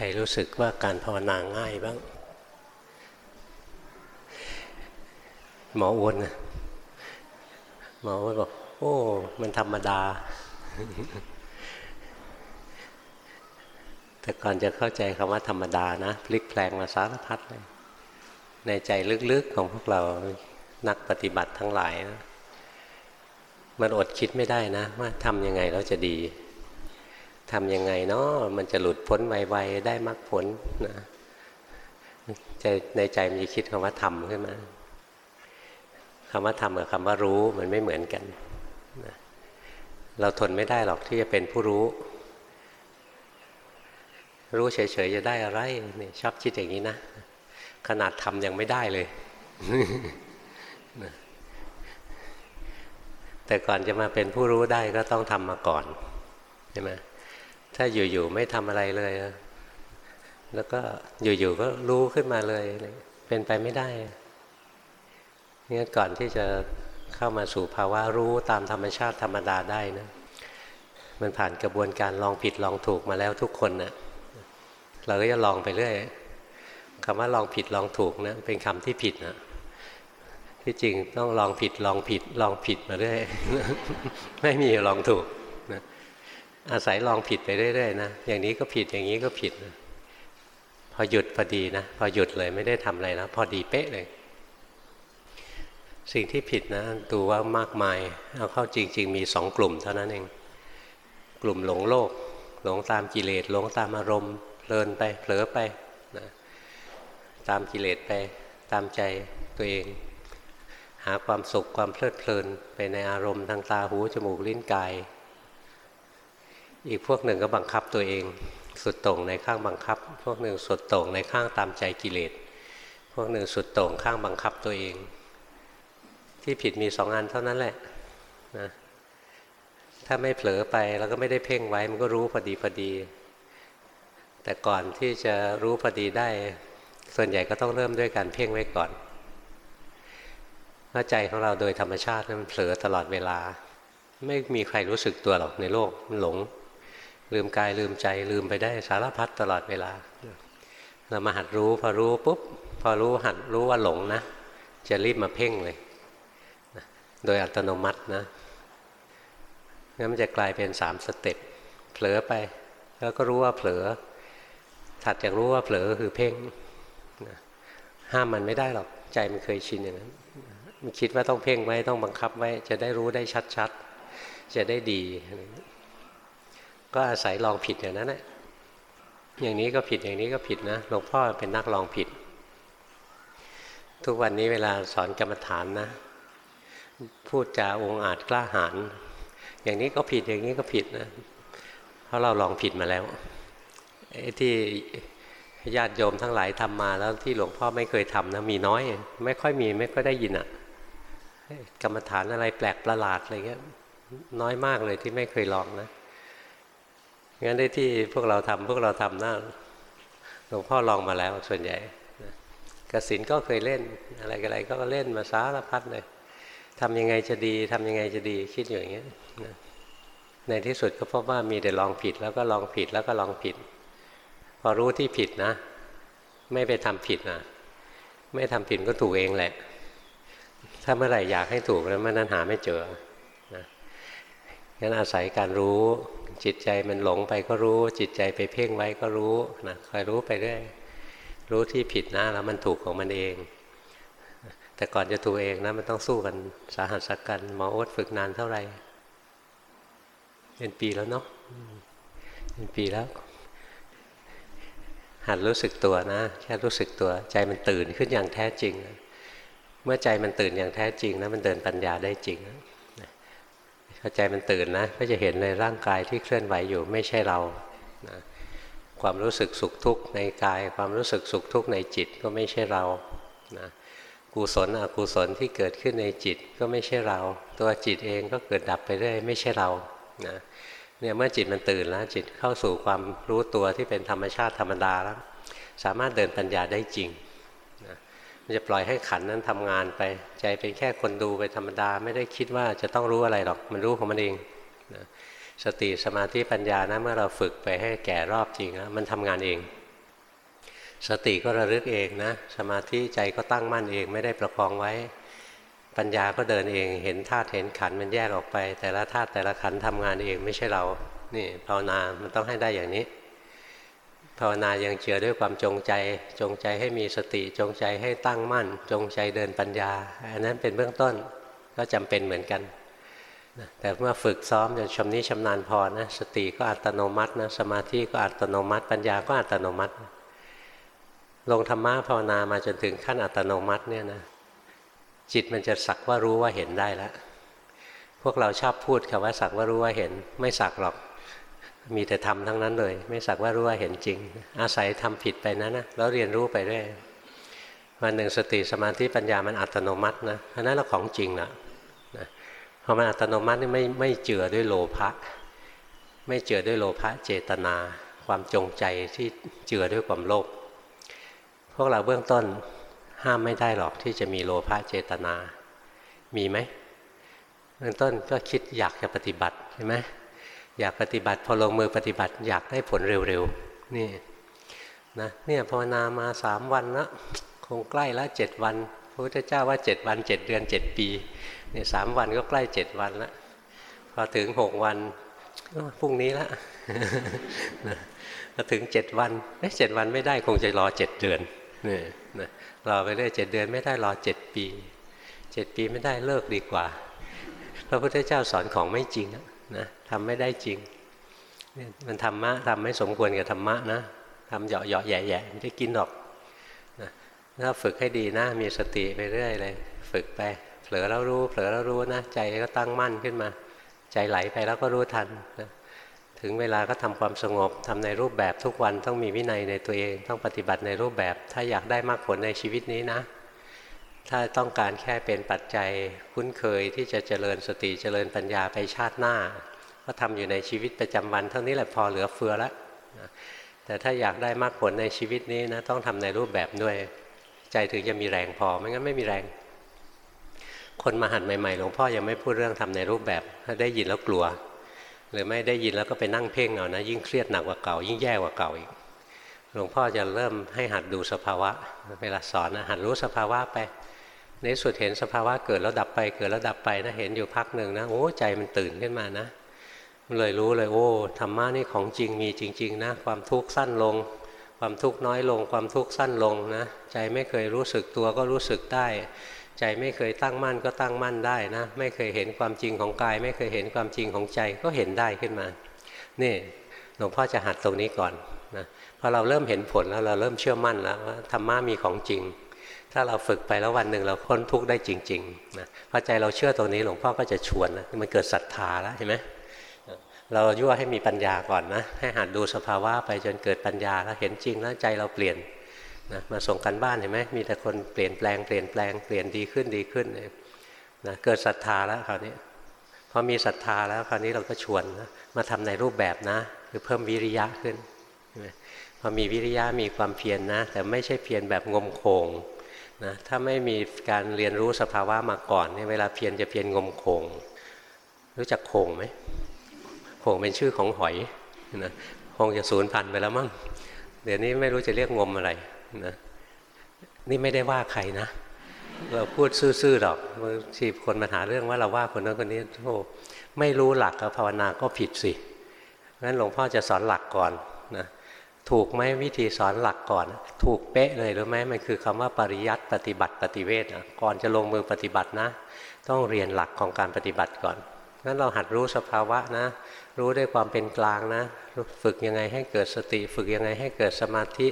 ใครรู้สึกว่าการภาวนาง่ายบ้าง หมออ้วนนะหมออ้วนบอก โอ้ มันธรรมดา แต่ก่อนจะเข้าใจคำว่าธรรมดานะ พลิกแปลงมาสารพัดเลย ในใจลึกๆของพวกเรานักปฏิบัติทั้งหลายนะมันอดคิดไม่ได้นะ ว่าทำยังไงเราจะดี ทำยังไงเนาะมันจะหลุดพ้นไวๆได้มรรคผลนะใจในใจมันจะคิดคำว่าทำขึ้นมาคำว่าทำกับคำว่ารู้มันไม่เหมือนกันนะเราทนไม่ได้หรอกที่จะเป็นผู้รู้ รู้เฉยๆจะได้อะไรเนี่ยชอบคิดอย่างนี้นะ ขนาดทำยังไม่ได้เลยแต่ก่อนจะมาเป็นผู้รู้ได้ก็ต้องทำมาก่อนใช่ไหม ถ้าอยู่ๆไม่ทำอะไรเลยแล้วก็อยู่ๆก็รู้ขึ้นมาเลย เป็นไปไม่ได้งั้นก่อนที่จะเข้ามาสู่ภาวะรู้ตามธรรมชาติธรรมดาได้นะมันผ่านกระบวนการลองผิดลองถูกมาแล้วทุกคนนะ่ะเราก็จะลองไปเรื่อยคำว่าลองผิดลองถูกนะเป็นคำที่ผิดนะที่จริงต้องลองผิดลองผิดลองผิดมาเรื่อยไม่มีลองถูก อาศัยลองผิดไปเรื่อยๆนะอย่างนี้ก็ผิดอย่างนี้ก็ผิดนะพอหยุดพอดีนะพอหยุดเลยไม่ได้ทำอะไรนะพอดีเป๊ะเลย สิ่งที่ผิดนะดูว่ามากมายเอาเข้าจริง ๆ มีสองกลุ่มเท่านั้นเอง กลุ่มหลงโลก หลงตามกิเลสหลงตามอารมณ์เพลินไปเผลอไปนะตามกิเลสไปตามใจตัวเอง หาความสุขความเพลิดเพลินไปในอารมณ์ทางตาหูจมูกลิ้นกาย อีกพวกหนึ่งก็บังคับตัวเอง สุดโต่งในข้างบังคับ พวกหนึ่งสุดโต่งในข้างตามใจกิเลสพวกหนึ่งสุดโต่งข้างบังคับตัวเอง ที่ผิดมีสองอันเท่านั้นแหละนะถ้าไม่เผลอไปแล้วก็ไม่ได้เพ่งไว้มันก็รู้พอดีพอดี แต่ก่อนที่จะรู้พอดีได้ ส่วนใหญ่ก็ต้องเริ่มด้วยการเพ่งไว้ก่อนเพราะใจของเราโดยธรรมชาติมันเผลอตลอดเวลา ไม่มีใครรู้สึกตัวหรอกในโลกมันหลง ลืมกายลืมใจลืมไปได้สารพัดตลอดเวลา เรามาหัดรู้พอรู้ปุ๊บพอรู้หัดรู้ว่าหลงนะ จะรีบมาเพ่งเลย โดยอัตโนมัตินะงั้นมันจะกลายเป็นสามสเต็ปเผลอไป แล้วก็รู้ว่าเผลอ ถัดจากรู้ว่าเผลอคือเพ่งห้ามมันไม่ได้หรอกใจมันเคยชินอย่างนั้นมันคิดว่าต้องเพ่งไว้ต้องบังคับไว้จะได้รู้ได้ชัดๆ จะได้ดี ก็อาศัยลองผิดอย่างนั้นแหละอย่างนี้ก็ผิดอย่างนี้ก็ผิดนะหลวงพ่อเป็นนักลองผิด ทุกวันนี้เวลาสอนกรรมฐานนะ พูดจาองอาจกล้าหาญอย่างนี้ก็ผิดอย่างนี้ก็ผิดนะ เพราะเราลองผิดมาแล้วไอ้ที่ญาติโยมทั้งหลายทำมาแล้วที่หลวงพ่อไม่เคยทำนะมีน้อย ไม่ค่อยมีไม่ค่อยได้ยินอะ่ะกรรมฐานอะไรแปลกประหลาดอะไรเงี้ยน้อยมากเลยที่ไม่เคยลองนะ งั้นได้ที่พวกเราทำพวกเราทำนะหลวงพ่อลองมาแล้วส่วนใหญ่กสินก็เคยเล่นอะไรอะไรก็เล่นมาสารพัดเลยทำยังไงจะดีทำยังไงจะดีคิดอยู่อย่างเงี้ยในที่สุดก็พบว่ามีแต่ลองผิดแล้วก็ลองผิดแล้วก็ลองผิด พอรู้ที่ผิดนะ ไม่ไปทำผิดนะไม่ทำผิดก็ถูกเองแหละ ถ้าเมื่อไหร่อยากให้ถูกแล้วมันนั้นหาไม่เจอนะงั้นอาศัยการรู้ จิตใจมันหลงไปก็รู้ จิตใจไปเพ่งไว้ก็รู้นะคอยรู้ไปเรื่อยรู้ที่ผิดนะแล้วมันถูกของมันเอง แต่ก่อนจะถูกเองนะมันต้องสู้กันสาหัสสักกันหมอโอ๊ตฝึกนานเท่าไหร่เป็นปีแล้วเนาะเป็นปีแล้ว หัดรู้สึกตัวนะแค่รู้สึกตัวใจมันตื่นขึ้นอย่างแท้จริง เมื่อใจมันตื่นอย่างแท้จริงนะมันเดินปัญญาได้จริง พอใจมันตื่นนะก็จะเห็นในร่างกายที่เคลื่อนไหวอยู่ไม่ใช่เรานะความรู้สึกสุขทุกข์ในกาย ความรู้สึกสุขทุกข์ในจิตก็ไม่ใช่เรานะกุศลอกุศลที่เกิดขึ้นในจิตก็ไม่ใช่เรา ตัวจิตเองก็เกิดดับไปเรื่อยไม่ใช่เรานะเนี่ยเมื่อจิตมันตื่นแล้วจิตเข้าสู่ความรู้ตัวที่เป็นธรรมชาติธรรมดาแล้ว สามารถเดินปัญญาได้จริง มันจะปล่อยให้ขันนั้นทำงานไป ใจเป็นแค่คนดูไปธรรมดา ไม่ได้คิดว่าจะต้องรู้อะไรหรอกมันรู้ของมันเองนะสติสมาธิปัญญานะเมื่อเราฝึกไปให้แก่รอบจริงแล้วมันทำงานเอง สติก็ระลึกเองนะ สมาธิใจก็ตั้งมั่นเองไม่ได้ประคองไว้ ปัญญาก็เดินเองเห็นธาตุเห็นขันมันแยกออกไป แต่ละธาตุแต่ละขันทำงานเองไม่ใช่เรานี่ภาวนามันต้องให้ได้อย่างนี้ ภาวนายังเจือด้วยความจงใจ จงใจให้มีสติ จงใจให้ตั้งมั่น จงใจเดินปัญญา อันนั้นเป็นเบื้องต้นก็จำเป็นเหมือนกัน แต่เมื่อฝึกซ้อมจนชำนิชำนาญพอนะสติก็อัตโนมัตินะสมาธิก็อัตโนมัติ ปัญญาก็อัตโนมัติ ลงธรรมะภาวนามาจนถึงขั้นอัตโนมัติเนี่ยนะจิตมันจะสักว่ารู้ว่าเห็นได้แล้วพวกเราชอบพูดคำว่าสักว่ารู้ว่าเห็น ไม่สักหรอก มีแต่ทำทั้งนั้นเลย ไม่สักว่ารู้ว่าเห็นจริง อาศัยทำผิดไปนั้นนะแล้วเรียนรู้ไปเรื่อยวันหนึ่งสติสมาธิปัญญามันอัตโนมัตินะเพราะนั้นเราของจริงนะพอมันอัตโนมัตินี่ไม่ไม่เจือด้วยโลภะไม่เจือด้วยโลภะเจตนา ความจงใจที่เจือด้วยความโลภพวกเราเบื้องต้นห้ามไม่ได้หรอกที่จะมีโลภะเจตนา มีไหมเบื้องต้นก็คิดอยากจะปฏิบัติใช่ไหม อยากปฏิบัติพอลงมือปฏิบัติ อยากได้ผลเร็วๆนี่นะเนี่ยภาวนามาสามวันแล้วคงใกล้แล้วเจ็ดวันพระพุทธเจ้าว่าเจ็ดวันเจ็ดเดือนเจ็ดปีเนี่ยสามวันก็ใกล้เจ็ดวันแล้วพอถึงหกวันพรุ่งนี้ละพอถึงเจ็ดวันเจ็ดวันไม่ได้คงจะรอเจ็ดเดือนนี่นะรอไปเรื่อยเจ็ดเดือนไม่ได้รอเจ็ดปีเจ็ดปีไม่ได้เลิกดีกว่า พระพุทธเจ้าสอนของไม่จริงนะ ทำไม่ได้จริงมันธรรมะทำไม่สมควรกับธรรมะนะทำเหยาะเหยาะแย่แย่ไม่ได้กินหรอกนะถ้าฝึกให้ดีนะ มีสติไปเรื่อยเลย ฝึกไปเผลอแล้วรู้เผลอแล้วรู้นะ ใจก็ตั้งมั่นขึ้นมา ใจไหลไปแล้วก็รู้ทันนะถึงเวลาก็ทำความสงบทำในรูปแบบทุกวันต้องมีวินัยในตัวเอง ต้องปฏิบัติในรูปแบบ ถ้าอยากได้มากผลในชีวิตนี้นะ ถ้าต้องการแค่เป็นปัจจัยคุ้นเคยที่จะเจริญสติเจริญปัญญาไปชาติหน้า ก็ทำอยู่ในชีวิตประจำวันเท่านี้แหละพอเหลือเฟือแล้วแต่ถ้าอยากได้มากผลในชีวิตนี้นะต้องทำในรูปแบบด้วย ใจถึงจะมีแรงพอไม่งั้นไม่มีแรง คนมาหัดใหม่ๆหลวงพ่อยังไม่พูดเรื่องทำในรูปแบบถ้าได้ยินแล้วกลัว หรือไม่ได้ยินแล้วก็ไปนั่งเพ่งเอานะยิ่งเครียดหนักกว่าเก่า ยิ่งแย่กว่าเก่าอีกหลวงพ่อจะเริ่มให้หัดดูสภาวะ เวลาสอนนะหัดรู้สภาวะไปในสุดเห็นสภาวะเกิดแล้วดับไปเกิดแล้วดับไปนะเห็นอยู่พักหนึ่งนะโอ้ใจมันตื่นขึ้นมานะ เลยรู้เลยโอ้ธรรมะนี่ของจริงมีจริง ๆ นะ ความทุกข์สั้นลง ความทุกข์น้อยลง ความทุกข์สั้นลงนะ ใจไม่เคยรู้สึกตัวก็รู้สึกได้ ใจไม่เคยตั้งมั่นก็ตั้งมั่นได้นะ ไม่เคยเห็นความจริงของกาย ไม่เคยเห็นความจริงของใจก็เห็นได้ขึ้นมา นี่หลวงพ่อจะหัดตรงนี้ก่อนนะพอเราเริ่มเห็นผลแล้วเราเริ่มเชื่อมั่นแล้วว่าธรรมะมีของจริง ถ้าเราฝึกไปแล้ววันหนึ่งเราพ้นทุกข์ได้จริงๆนะพอใจเราเชื่อตรงนี้หลวงพ่อก็จะชวนนะมันเกิดศรัทธาแล้วเห็นไหม เรายั่วให้มีปัญญาก่อนนะ ให้หัดดูสภาวะไปจนเกิดปัญญาแล้วเห็นจริงแล้วใจเราเปลี่ยนนะมาส่งกันบ้านเห็นไหมมีแต่คนเปลี่ยนแปลงเปลี่ยนแปลงเปลี่ยนดีขึ้นดีขึ้นนะเกิดศรัทธาแล้วคราวนี้พอมีศรัทธาแล้วคราวนี้เราก็ชวนนะมาทำในรูปแบบนะ คือเพิ่มวิริยะขึ้นพอมีวิริยะมีความเพียรนนะ แต่ไม่ใช่เพียรแบบงมโคงนะถ้าไม่มีการเรียนรู้สภาวะมาก่อนเนี่ยเวลาเพียรจะเพียรงมโคง รู้จักโคงไหม งเป็นชื่อของหอยนะคงจะสูญพันไปแล้วมั้งเดี๋ยวนี้ไม่รู้จะเรียกงมอะไรนะนี่ไม่ได้ว่าใครนะ เราพูดซื่อๆหรอกบางทีคนมาหาเรื่องว่าเราว่าคนนั้นคนนี้โอ้ไม่รู้หลักกับภาวนาก็ผิดสิงั้นหลวงพ่อจะสอนหลักก่อนนะถูกไหมวิธีสอนหลักก่อน ถูกเป๊ะเลยหรือไหมมันคือคำว่าปริยัติปฏิบัติปฏิเวทนะก่อนจะลงมือปฏิบัตินะ ต้องเรียนหลักของการปฏิบัติก่อน งั้นเราหัดรู้สภาวะนะ รู้ด้วยความเป็นกลางนะ ฝึกยังไงให้เกิดสติ ฝึกยังไงให้เกิดสมาธิ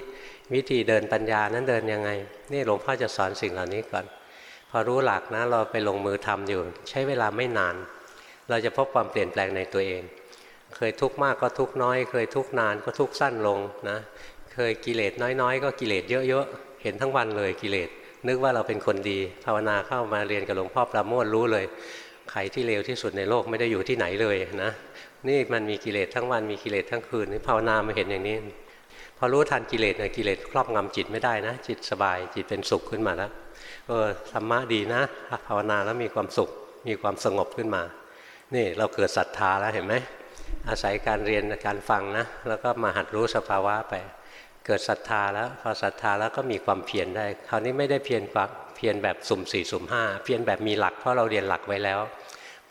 วิธีเดินปัญญานั้นเดินยังไง นี่หลวงพ่อจะสอนสิ่งเหล่านี้ก่อน พอรู้หลักนะ เราไปลงมือทำอยู่ ใช้เวลาไม่นาน เราจะพบความเปลี่ยนแปลงในตัวเอง เคยทุกข์มากก็ทุกข์น้อย เคยทุกข์นานก็ทุกข์สั้นลงนะ เคยกิเลสน้อยๆ ก็กิเลสเยอะๆ เห็นทั้งวันเลยกิเลส นึกว่าเราเป็นคนดี ภาวนาเข้ามาเรียนกับหลวงพ่อประโมทรู้เลย ใครที่เลวที่สุดในโลกไม่ได้อยู่ที่ไหนเลยนะนี่มันมีกิเลสทั้งวันมีกิเลสทั้งคืนนี่ภาวนามาเห็นอย่างนี้ พอรู้ทันกิเลสนี่ยกิเลสครอบงำจิตไม่ได้นะ จิตสบายจิตเป็นสุขขึ้นมาแล้วเออธรรมะดีนะภาวนาแล้วมีความสุขมีความสงบขึ้นมา นี่เราเกิดศรัทธาแล้วเห็นไหมอาศัยการเรียนการฟังนะ แล้วก็มาหัดรู้สภาวะไป เกิดศรัทธาแล้วพอศรัทธาแล้วก็มีความเพียรได้ คราวนี้ไม่ได้เพียรความเพียรแบบสุ่มสี่สุ่มห้าเพียรแบบมีหลักเพราะเราเรียนหลักไว้แล้ว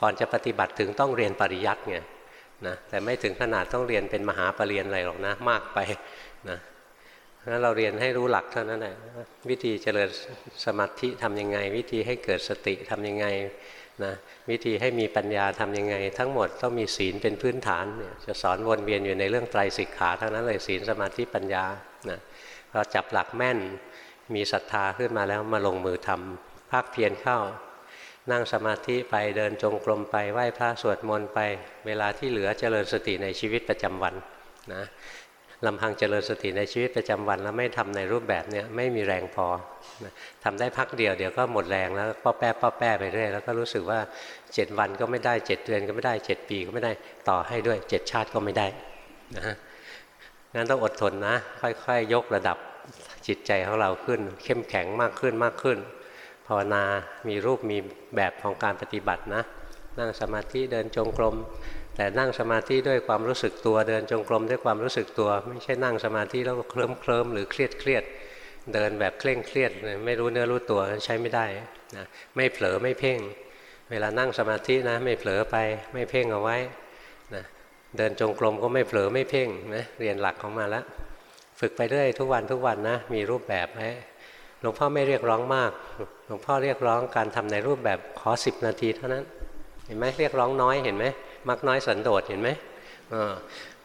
ก่อนจะปฏิบัติถึงต้องเรียนปริยัติไงนะแต่ไม่ถึงขนาดต้องเรียนเป็นมหาปรริญญาอะไรหรอกนะมากไปนะนั้นเราเรียนให้รู้หลักเท่านั้นแหละวิธีเจริญสมาธิทำยังไง วิธีให้เกิดสติทำยังไง นะวิธีให้มีปัญญาทำยังไง ทั้งหมดต้องมีศีลเป็นพื้นฐานเนี่ยจะสอนวนเวียนอยู่ในเรื่องไตรสิกขาทั้งนั้นเลยศีลสมาธิปัญญานะพอจับหลักแม่นมีศรัทธาขึ้นมาแล้วมาลงมือทำภาคเพียรเข้า นั่งสมาธิไปเดินจงกรมไปไหว้พระสวดมนต์ไป เวลาที่เหลือเจริญสติในชีวิตประจำวันนะ ลำพังเจริญสติในชีวิตประจำวันแล้วไม่ทำในรูปแบบเนี้ไม่มีแรงพอนะทำได้พักเดียวเดี๋ยวก็หมดแรงแล้วป้อแป้ป้อแป้ไปเรื่อยแล้วก็รู้สึกว่า7วันก็ไม่ได้7เดือนก็ไม่ได้7ปีก็ไม่ได้ต่อให้ด้วย7ชาติก็ไม่ได้นะงั้นต้องอดทนนะ ค่อยๆ ยกระดับจิตใจของเราขึ้น เข้มแข็งมากขึ้นมากขึ้น ภาวนามีรูปมีแบบของการปฏิบัตินะ นั่งสมาธิเดินจงกรม แต่นั่งสมาธิด้วยความรู้สึกตัวเดินจงกรมด้วยความรู้สึกตัว ไม่ใช่นั่งสมาธิแล้วเคลิ้มเคลิ้มหรือเครียดเครียดเดินแบบเคร่งเครียดไม่รู้เนื้อรู้ตัวใช้ไม่ได้นะไม่เผลอไม่เพ่ง เวลานั่งสมาธินะไม่เผลอไปไม่เพ่งเอาไว้นะเดินจงกรมก็ไม่เผลอไม่เพ่งนะเรียนหลักของมาแล้ว ฝึกไปเรื่อยทุกวันทุกวันนะมีรูปแบบให้หลวงพ่อไม่เรียกร้องมาก หลวงพ่อเรียกร้องการทำในรูปแบบขอสิบนาทีเท่านั้น เห็นไหมเรียกร้องน้อยเห็นไหม มักน้อยสันโดษเห็นไหม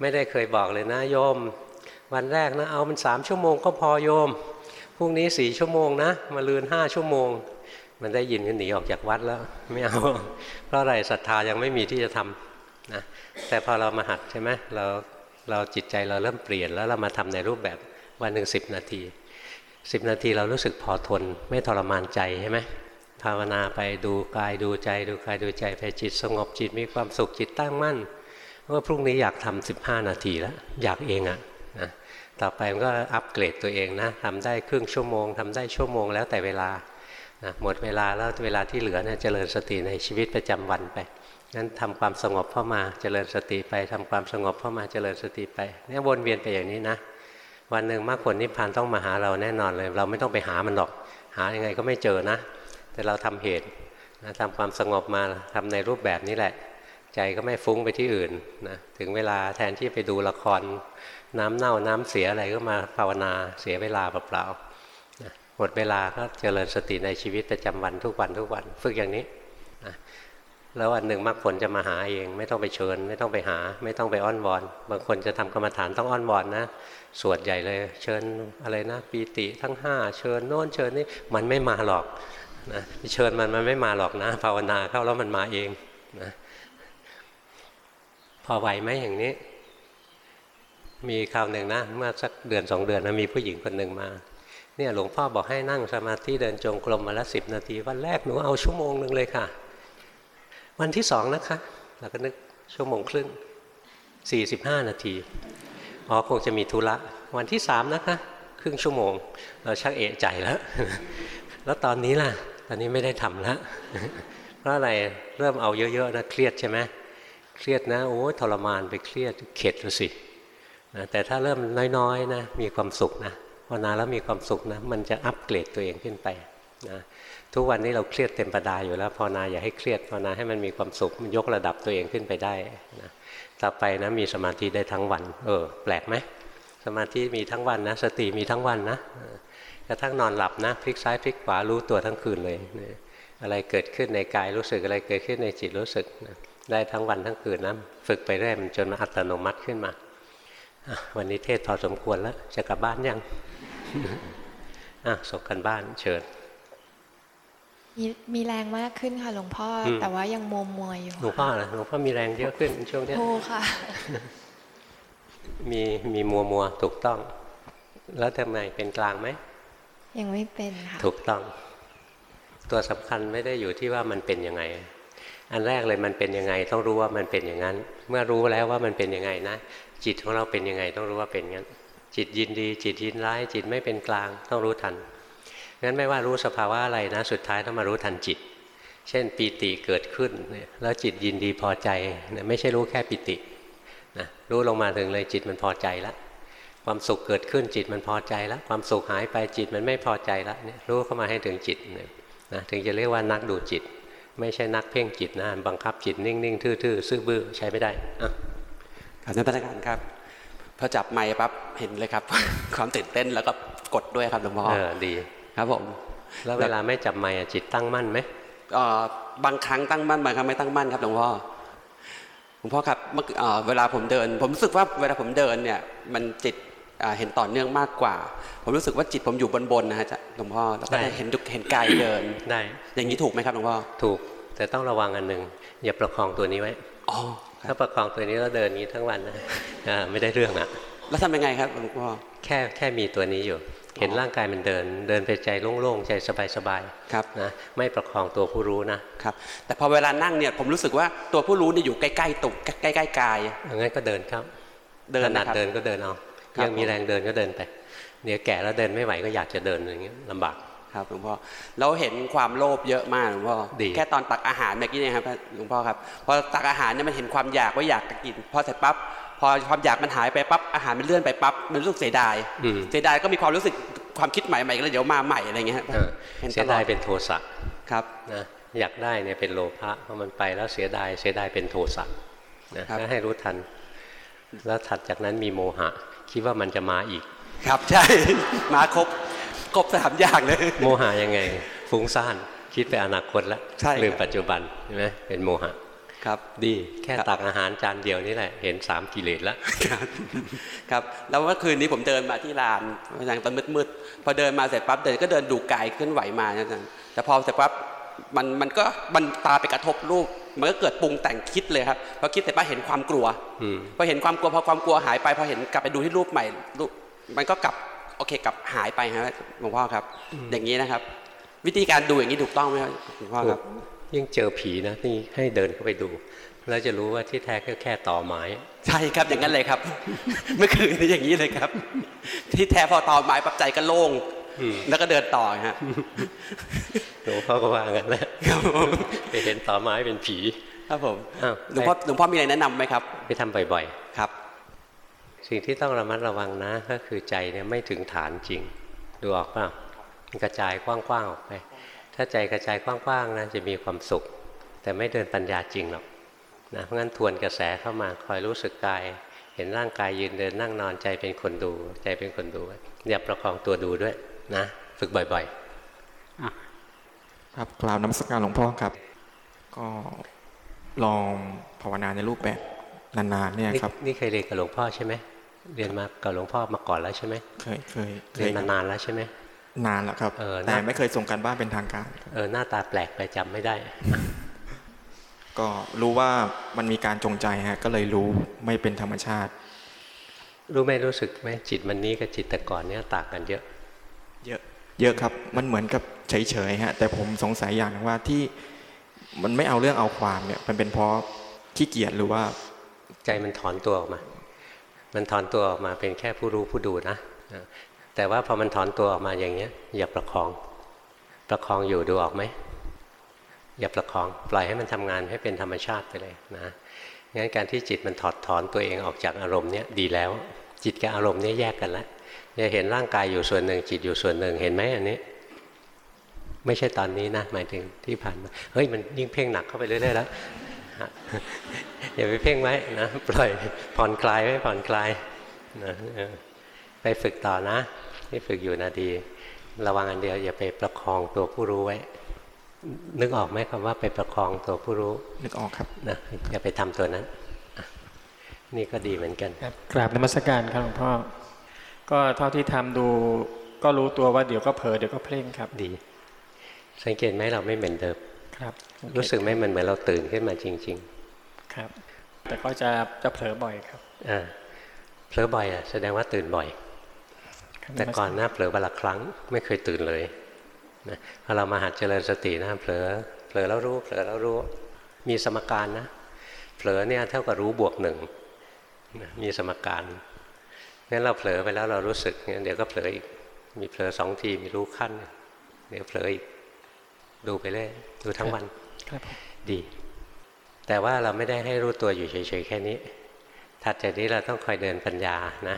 ไม่ได้เคยบอกเลยนะโยม วันแรกนะเอามันสามชั่วโมงก็พอโยมพรุ่งนี้สี่ชั่วโมงนะมาลืนห้าชั่วโมง มันได้ยินก็หนีออกจากวัดแล้วไม่เอาเพราะอะไรศรัทธายังไม่มีที่จะทำนะแต่พอเรามาหัดใช่ไหมเราเราจิตใจเราเริ่มเปลี่ยนแล้วเรามาทำในรูปแบบวันหนึ่งสิบนาทีสิบนาทีเรารู้สึกพอทนไม่ทรมานใจใช่ไหม ภาวนาไปดูกายดูใจ ดูกายดูใจไปจิตสงบจิตมีความสุขจิตตั้งมั่นว่าพรุ่งนี้อยากทำสิบห้านาทีแล้ว อยากเองอะ่ะต่อไปมันก็อัปเกรดตัวเองนะทำได้ครึ่งชั่วโมงทำได้ชั่วโมงแล้วแต่เวลานะหมดเวลาแล้วเวลาที่เหลือเนี่ยเจริญสติในชีวิตประจำวันไปงั้นทำความสงบเข้ามาเจริญสติไปทำความสงบเข้ามาเจริญสติไปเนี่ยวนเวียนไปอย่างนี้นะ วันหนึ่งมรรคผลนิพพานต้องมาหาเราแน่นอนเลย เราไม่ต้องไปหามันหรอก หายังไงก็ไม่เจอนะ แต่เราทำเหตุนะทำความสงบมาทำในรูปแบบนี้แหละ ใจก็ไม่ฟุ้งไปที่อื่นนะถึงเวลาแทนที่ไปดูละคร น้ำเน่าน้ำเสียอะไรก็มาภาวนาเสียเวลาเปล่าๆนะหมดเวลาก็เจริญสติในชีวิตประจำวันทุกวันทุกวันฝึกอย่างนี้นะแล้ววันหนึ่งมรรคผลจะมาหาเอง ไม่ต้องไปเชิญ ไม่ต้องไปหา ไม่ต้องไปอ้อนวอน บางคนจะทำกรรมฐานต้องอ้อนวอนนะสวดใหญ่เลย เชิญอะไรนะปีติทั้งห้าเชิญโน่นเชิญนี่มันไม่มาหรอก นะเชิญมันมันไม่มาหรอกนะ ภาวนาเข้าแล้วมันมาเองนะพอไหวไหมอย่างนี้ มีคราวหนึ่งนะเมื่อสักเดือนสองเดือนนะมีผู้หญิงคนหนึ่งมา เนี่ยหลวงพ่อบอกให้นั่งสมาธิเดินจงกรมมาละสิบนาที วันแรกหนูเอาชั่วโมงหนึ่งเลยค่ะ วันที่สองนะคะเราก็นึกชั่วโมงครึ่งสี่สิบห้านาทีอ๋อคงจะมีธุระวันที่สามนะคะ ครึ่งชั่วโมง เราชักเอะใจแล้ว แล้วตอนนี้ล่ะ ตอนนี้ไม่ได้ทำแล้วเพราะอะไรเริ่มเอาเยอะๆนะเครียดใช่ไหมเครียดนะโอ้ทรมานไปเครียดเข็ดเลยสินะแต่ถ้าเริ่มน้อยๆนะมีความสุขนะพอนานแล้วมีความสุขนะมันจะอัปเกรดตัวเองขึ้นไปนะทุกวันนี้เราเครียดเต็มประดาอยู่แล้วพอนาอย่าให้เครียดพอนาให้มันมีความสุขมันยกระดับตัวเองขึ้นไปได้นะต่อไปนะมีสมาธิได้ทั้งวัน เออ แปลกไหมสมาธิมีทั้งวันนะ สติมีทั้งวันนะ กระทั่งนอนหลับนะพลิกซ้ายพลิกขวารู้ตัวทั้งคืนเลยอะไรเกิดขึ้นในกายรู้สึกอะไรเกิดขึ้นในจิตรู้สึกได้ทั้งวันทั้งคืนนะฝึกไปเรื่อยมันจนมาอัตโนมัติขึ้นมาวันนี้เทศพอสมควรแล้ว จะกลับบ้านยังอะส่งกันบ้านเชิญมีมีแรงมากขึ้นค่ะหลวงพ่อ แต่ว่ายังมัวมัวอยู่หลวงพ่อนะหลวงพ่อมีแรงเยอะขึ้นช่วงนี้ถูกค่ะ มีมีมัวมัวถูกต้อง แล้วทำไมเป็นกลางไหม ยังไม่เป็นค่ะถูกต้อง ตัวสำคัญไม่ได้อยู่ที่ว่ามันเป็นยังไง อันแรกเลยมันเป็นยังไง ต้องรู้ว่ามันเป็นอย่างนั้น เมื่อรู้แล้วว่ามันเป็นยังไงนะจิตของเราเป็นยังไง ต้องรู้ว่าเป็นงั้น จิตยินดี จิตยินร้าย จิตไม่เป็นกลาง ต้องรู้ทันงั้นไม่ว่ารู้สภาวะอะไรนะ สุดท้ายต้องมารู้ทันจิต เช่นปีติเกิดขึ้น แล้วจิตยินดีพอใจ ไม่ใช่รู้แค่ปีตินะรู้ลงมาถึงเลยจิตมันพอใจแล้ว ความสุขเกิดขึ้นจิตมันพอใจแล้ว ความสุขหายไปจิตมันไม่พอใจแล้วเนี่ยรู้เข้ามาให้ถึงจิตเนี่ยนะถึงจะเรียกว่านักดูจิต ไม่ใช่นักเพ่งจิตนะบังคับจิตนิ่งๆทื่อๆซื่อบื้อใช้ไม่ได้อะครับท่านประธานครับพอจับไมค์ปั๊บเห็นเลยครับ ความตื่นเต้นแล้วก็กดด้วยครับหลวงพ่อเออดีครับผมแล้วเวลาไม่จับไมค์อะจิตตั้งมั่นไหมเอ่อบางครั้งตั้งมั่นบางครั้งไม่ตั้งมั่นครับหลวงพ่อหลวงพ่อครับเมื่อเอ่อเวลาผมเดิน ผมรู้สึกว่าเวลาผมเดินเนี่ย มันจิตอ่า เห็นต่อเนื่องมากกว่า ผมรู้สึกว่าจิตผมอยู่บนบนๆนะฮะจ๊ะหลวงพ่อแล้วก็ได้เห็นเห็นกายเดินได้ อย่างนี้ถูกไหมครับหลวงพ่อถูก แต่ต้องระวังอันหนึ่งอย่าประคองตัวนี้ไว้อ๋อคถ้ารับประคองตัวนี้แล้วเดินอย่างนี้ทั้งวันนะอ่าไม่ได้เรื่องอะแล้วทำยังไงครับหลวงพ่อแค่แค่มีตัวนี้อยู่ เห็นร่างกายมันเดิน เดินไปใจโล่งๆใจสบายครับๆนะไม่ประคองตัวผู้รู้นะครับ แต่พอเวลานั่งเนี่ยผมรู้สึกว่าตัวผู้รู้เนี่ยอยู่ใกล้ๆตุกใกล้ๆกายงั้นก็เดินครับเดินถนัดนะครับเดินก็เดินเอาครับ ยังมีแรงเดินก็เดินไปเดี๋ยวแก่แล้วเดินไม่ไหวก็อยากจะเดินอย่างเงี้ยลำบากครับหลวงพ่อเราเห็นความโลภเยอะมากหลวงพ่อดีแค่ตอนตักอาหารเมื่อกี้เนี่ยครับหลวงพ่อครับพอตักอาหารเนี่ยมันเห็นความอยากว่าอยากจะกินพอเสร็จปั๊บพอความอยากมันหายไปปั๊บอาหารมันเลื่อนไปปั๊บมันรู้สึกเสียดายอืมเสียดายก็มีความรู้สึกความคิดใหม่ๆก็เลยเดี๋ยวมาใหม่อะไรเงี้ยครับเออห็นเสียตลอดายเป็นโทสะครับนะอยากได้เนี่ยเป็นโลภะเพราะมันไปแล้วเสียดายเสียดายเป็นโทสะนะครับก็ให้รู้ทัน แล้วถัดจากนั้นมีโมหะ คิดว่ามันจะมาอีก ครับใช่มาครบครบสามอย่างเลย โมหะยังไง ฟุ้งซ่านคิดไปอนาคตแล้วใช่ครับลืมปัจจุบันใช่ไหมเป็นโมหะครับดีแค่ครับตักอาหารจานเดียวนี่แหละ เห็นสามกิเลสแล้วครับครับแล้วเมื่อคืนนี้ผมเดินมาที่ลานอย่างตอนมืดๆพอเดินมาเสร็จปั๊บเดินก็เดินดูกายเคลื่อนไหวมานะอาจารย์แต่พอเสร็จปั๊บมันมันก็มันตาไปกระทบรูป มันก็เกิดปรุงแต่งคิดเลยครับพอคิดเสร็จปั๊บเห็นความกลัวอืมพอเห็นความกลัวพอความกลัวหายไปพอเห็นกลับไปดูที่รูปใหม่รูปมันก็กลับโอเคกลับหายไปครับหลวงพ่อครับ อย่างนี้นะครับ วิธีการดูอย่างนี้ถูกต้องไหมครับหลวงพ่อครับยิ่งเจอผีนะนี่ให้เดินเข้าไปดูแล้วจะรู้ว่าที่แท้ก็แค่ต่อไม้ ใช่ครับอย่างนั้นเลยครับ เมื่อคืนนี้อย่างนี้เลยครับ ที่แท้พอตอไม้ปับใจก็โล่งอืมแล้วก็เดินต่อฮะ หลวงพ่อก็ว่างั้นแหละครับผมไปเห็นต่อไม้เป็นผี ครับผมอ้าวหลวงพ่อหลวงพ่อมีอะไรแนะนำไหมครับ ไปทำบ่อยครับๆสิ่งที่ต้องระมัดระวังนะ ก็คือใจเนี่ยไม่ถึงฐานจริง ดูออกเปล่ามันกระจายกว้างๆออกไป ถ้าใจกระจายกว้างๆนะจะมีความสุข แต่ไม่เดินปัญญาจริงหรอกนะเพราะงั้นทวนกระแสเข้ามาคอยรู้สึกกาย เห็นร่างกายยืนเดินนั่งนอนใจเป็นคนดู ใจเป็นคนดูไว้อย่าประคองตัวดูด้วยนะ ฝึกบ่อย ครับกล่าวน้ำสกการหลวงพ่อครับ ก็ลองภาวนาในรูปแบบนานๆเนี่ยๆนี่ครับนี่เคยเรียนกับหลวงพ่อใช่ไหมเรียนมากับหลวงพ่อมาก่อนแล้วใช่ไหมเคยเคยเคเรียยนมานานแล้วใช่ไหมนานแล้วครับเออแต่นะไม่เคยส่งการบ้านเป็นทางการครับเออหน้าตาแปลกไปจำไม่ได้ ก็รู้ว่ามันมีการจงใจฮะก็เลยรู้ไม่เป็นธรรมชาติ รู้ไหมรู้สึกไหมจิตมันนี้กับจิตแต่ก่อนเนี่ยต่างกันเยอะ เยอะ เยอะครับ มันเหมือนกับเฉยๆฮะ แต่ผมสงสัยอย่างหนึงว่าที่มันไม่เอาเรื่องเอาความเนี่ย มันเป็นเพราะขี้เกียจหรือว่า ใจมันถอนตัวออกมา มันถอนตัวออกมาเป็นแค่ผู้รู้ผู้ดูนะ แต่ว่าพอมันถอนตัวออกมาอย่างเงี้ย อย่าประคอง ประคองอยู่ดูออกไหม อย่าประคอง ปล่อยให้มันทำงานให้เป็นธรรมชาติไปเลยนะงั้นการที่จิตมันถอดถอนตัวเองออกจากอารมณ์เนี้ยดีแล้ว จิตกับอารมณ์เนี้ยแยกกันแล้ว จะเห็นร่างกายอยู่ส่วนหนึ่งจิตอยู่ส่วนหนึ่งเห็นไหมอันนี้ ไม่ใช่ตอนนี้นะหมายถึงที่ผ่านมาเฮ้ยมันยิ่งเพ่งหนักเข้าไปเรื่อยๆแล้วอย่าไปเพ่งไว้นะปล่อยผ่อนคลายไว้ผ่อนคลายนะเออไปฝึกต่อนะที่ฝึกอยู่นาดี ระวังอันเดียวอย่าไปประคองตัวผู้รู้ไว้ นึกออกไหมคำว่าไปประคองตัวผู้รู้ นึกออกครับนะอย่าไปทำตัวนั้นอะนี่ก็ดีเหมือนกันครับกราบนมัสการครับหลวงพ่อ ก็เท่าที่ทำดูก็รู้ตัวว่าเดี๋ยวก็เผลอเดี๋ยวก็เพ่งครับดี สังเกตไหมเราไม่เหมือนเดิมครับ รู้สึกไหมมันเหมือนเราตื่นขึ้นมาจริงครับ แต่ก็จะจะเผลอบ่อยครับๆอ่าเผลอบ่อยอะแสดงว่าตื่นบ่อยครับแต่ก่อนหน้าเผลอวันละครั้งไม่เคยตื่นเลยนะพอเรามาหัดเจริญสตินะเผลอเผลอแล้วรู้เผลอแล้วรู้มีสมการนะเผลอเนี่ยเท่ากับรู้บวกหนึ่งนะมีสมการ งั้นเราเผลอไปแล้วเรารู้สึกงั้นเดี๋ยวก็เผลออีก มีเผลอสองทีมีรู้ขั้น เดี๋ยวเผลออีก ดูไปเรื่อยดูทั้งวันครับผมดี แต่ว่าเราไม่ได้ให้รู้ตัวอยู่เฉยๆแค่นี้ ถัดจากนี้เราต้องคอยเดินปัญญานะ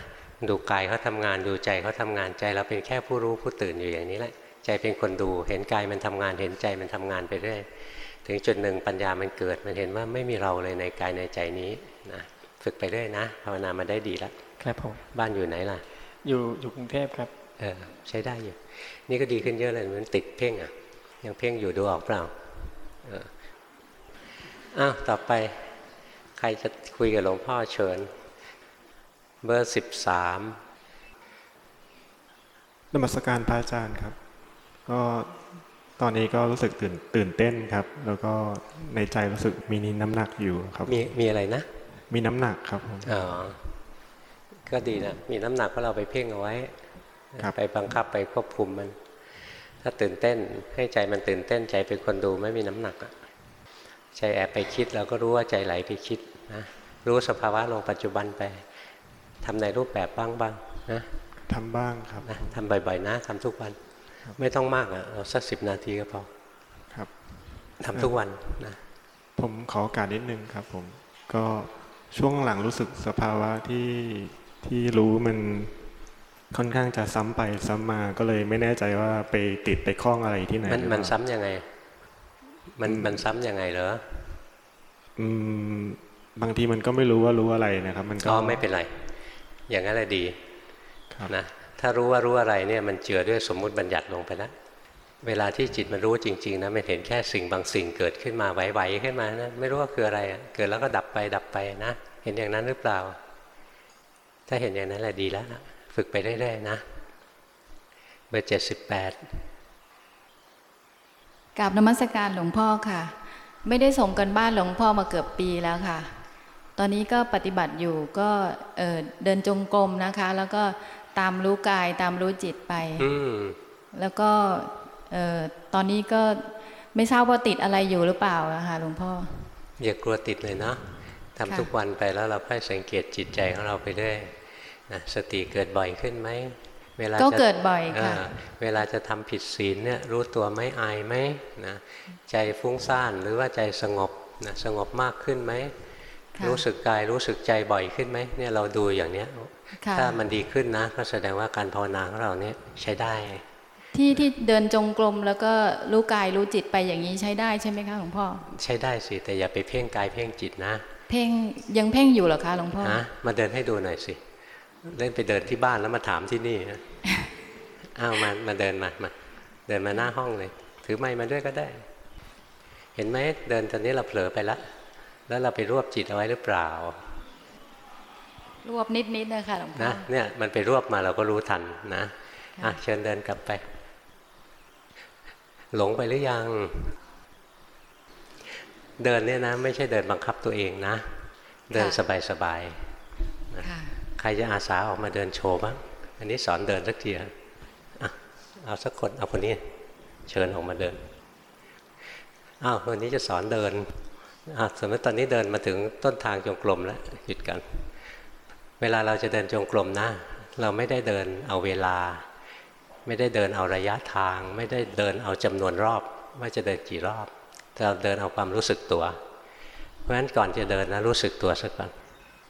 ดูกายเขาทำงานดูใจเขาทำงานใจ เราเป็นแค่ผู้รู้ผู้ตื่นอยู่อย่างนี้แหละ ใจเป็นคนดูเห็นกายมันทำงานเห็นใจมันทำงานไปเรื่อยถึงจุดหนึ่งปัญญามันเกิดมันเห็นว่าไม่มีเราเลยในกายในใจนี้นะฝึกไปเรื่อยนะภาวนามาได้ดีแล้ว ครับผมบ้านอยู่ไหนล่ะ อยู่อยู่กรุงเทพครับเออใช้ได้อยู่ นี่ก็ดีขึ้นเยอะเลยมันติดเพ่งอะ ยังเพ่งอยู่ดูออกเปล่าเอออ้าวต่อไปใครจะคุยกับหลวงพ่อเชิญ เบอร์สิบสามนมัสการพระอาจารย์ครับ ก็ตอนนี้ก็รู้สึกตื่นตื่นเต้นครับ แล้วก็ในใจรู้สึกมีนิน้ำหนักอยู่ครับ มีมีอะไรนะ มีน้ำหนักครับผมอ๋อ ก็ดีนะมีน้ำหนักเพราะเราไปเพ่งเอาไว้ครับไปบังคับไปควบคุมมัน ถ้าตื่นเต้นให้ใจมันตื่นเต้นใจเป็นคนดูไม่มีน้ำหนักอะใจแอบไปคิดเราก็รู้ว่าใจไหลไปคิดนะรู้สภาวะลงปัจจุบันไปทำในรูปแบบบ้างบ้างนะทำบ้างครับนะทำบ่อยๆนะทำทุกวัน ไม่ต้องมากอะเราสักสิบนาทีก็พอครับทำทุกวันนะผมขอโอกาสนิดนึงครับผมก็ช่วงหลังรู้สึกสภาวะที่ ที่รู้มันค่อนข้างจะซ้ำไปซ้ำมาก็เลยไม่แน่ใจว่าไปติดไปคล้องอะไรที่ไหน มันหรือมันเปล่าซ้ำยังไง มันมันซ้ำยังไงเหรออืมบางทีมันก็ไม่รู้ว่ารู้อะไรนะครับ มันก็ก็ไม่เป็นไร อย่างนั้นแหละดีครับนะถ้ารู้ว่ารู้อะไรเนี่ยมันเจือด้วยสมมุติบัญญัติลงไปแล้วเวลาที่จิตมันรู้จริง ๆนะมันเห็นแค่สิ่งบางสิ่งเกิดขึ้นมาไหวๆขึ้นมานะไม่รู้ว่าคืออะไรอะเกิดแล้วก็ดับไปดับไปนะ เห็นอย่างนั้นหรือเปล่า ถ้าเห็นอย่างนั้นแหละดีแล้วนะฝึกไปเรื่อยๆนะเบอร์เจ็ดสิบแปดกราบนมัสการหลวงพ่อค่ะ ไม่ได้ส่งกันบ้านหลวงพ่อมาเกือบปีแล้วค่ะ ตอนนี้ก็ปฏิบัติอยู่ก็เอ่อเดินจงกรมนะคะ แล้วก็ตามรู้กายตามรู้จิตไปอืมแล้วก็เอ่อตอนนี้ก็ไม่ทราบว่าติดอะไรอยู่หรือเปล่าอะค่ะหลวงพ่อ อย่ากลัวติดเลยนะ ทำค่ะทุกวันไปแล้วเราค่อยสังเกตจิตใจของเราไปเรื่อยนะสติเกิดบ่อยขึ้นไหมเวลาก็จะเกิดบ่อยค่ะอ่าเวลาจะทำผิดศีลเนี่ยรู้ตัวไหม่อายไหมนะใจฟุ้งซ่านหรือว่าใจสงบนะสงบมากขึ้นไหมค่ะรู้สึกกายรู้สึกใจบ่อยขึ้นไหมเนี่ยเราดูอย่างเนี้ยค่ะถ้ามันดีขึ้นนะ ก็แสดงว่าการภาวนาของเราเนี่ยใช้ได้ที่ที่เดินจงกรมแล้วก็รู้กายรู้จิตไปอย่างนี้ใช้ได้ใช่ไหมคะหลวงพ่อใช้ได้สิแต่อย่าไปเพ่งกายเพ่งจิตนะ เพ่งยังเพ่งอยู่เหรอคะหลวงพ่อมาเดินให้ดูหน่อยสิเล่นไปเดินที่บ้านแล้วมาถามที่นี่นะอ้าวมามาเดินมามา เดินมาหน้าห้องเลย ถือไม้มาด้วยก็ได้ เห็นไหมเดินตอนนี้เราเผลอไปแล้วแล้วเราไปรวบจิตเอาไว้หรือเปล่า รวบนิดนิดๆนะคะหลวงพ่อนะเนี่ยมันไปรวบมาเราก็รู้ทันนะอะเชิญเดินกลับไป หลงไปหรือยัง เดินเนี่ยนะไม่ใช่เดินบังคับตัวเองนะ เดินสบายๆค่ะใครจะอาสาออกมาเดินโชว์บ้างอันนี้สอนเดินสักทีอะอะเอาสักคนเอาคนนี้ เชิญออกมาเดินอ้าวคนนี้จะสอนเดินอะสมมติตอนนี้เดินมาถึงต้นทางจงกรมแล้วหยุดกัน เวลาเราจะเดินจงกรมนะ เราไม่ได้เดินเอาเวลา ไม่ได้เดินเอาระยะทาง ไม่ได้เดินเอาจำนวนรอบ ว่าจะเดินกี่รอบแต่ เราเดินเอาความรู้สึกตัว เพราะฉะนั้นก่อนจะเดินนะรู้สึกตัวสักก่อน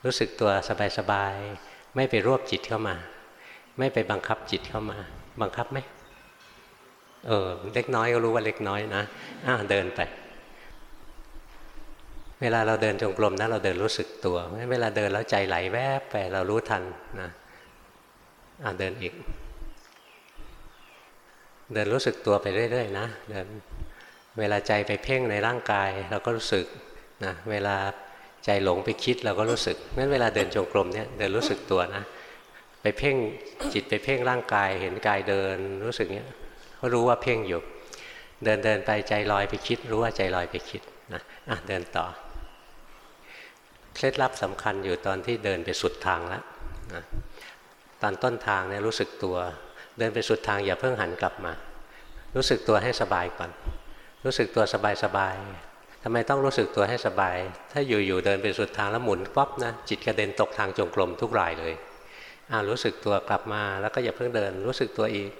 รู้สึกตัวสบายๆ ไม่ไปรวบจิตเข้ามา ไม่ไปบังคับจิตเข้ามา บังคับไหมเออเล็กน้อยก็รู้ว่าเล็กน้อยนะอ่าเดินไป เวลาเราเดินจงกรมนะเราเดินรู้สึกตัวเพราะฉะนั้นเวลาเดินแล้วใจไหลแวบไปเรารู้ทันนะอ่าเดินอีก เดินรู้สึกตัวไปเรื่อยๆนะเดิน เวลาใจไปเพ่งในร่างกายเราก็รู้สึกนะเวลาใจหลงไปคิดเราก็รู้สึกงั้นเวลาเดินจงกรมเนี่ยเดินรู้สึกตัวนะ ไปเพ่งจิตไปเพ่งร่างกายเห็นกายเดินรู้สึกเนี้ยก็รู้ว่าเพ่งอยู่ เดินเดินไปใจลอยไปคิด รู้ว่าใจลอยไปคิดนะอะเดินต่อ เคล็ดลับสำคัญอยู่ตอนที่เดินไปสุดทางแล้วนะตอนต้นทางเนี่ยรู้สึกตัว เดินไปสุดทางอย่าเพิ่งหันกลับมา รู้สึกตัวให้สบายก่อน รู้สึกตัวสบายๆทำไมต้องรู้สึกตัวให้สบาย ถ้าอยู่ๆเดินไปสุดทางแล้วหมุนป๊อปนะจิตกระเด็นตกทางจงกรมทุกรายเลยอ่ารู้สึกตัวกลับมาแล้วก็อย่าเพิ่งเดิน รู้สึกตัวอีก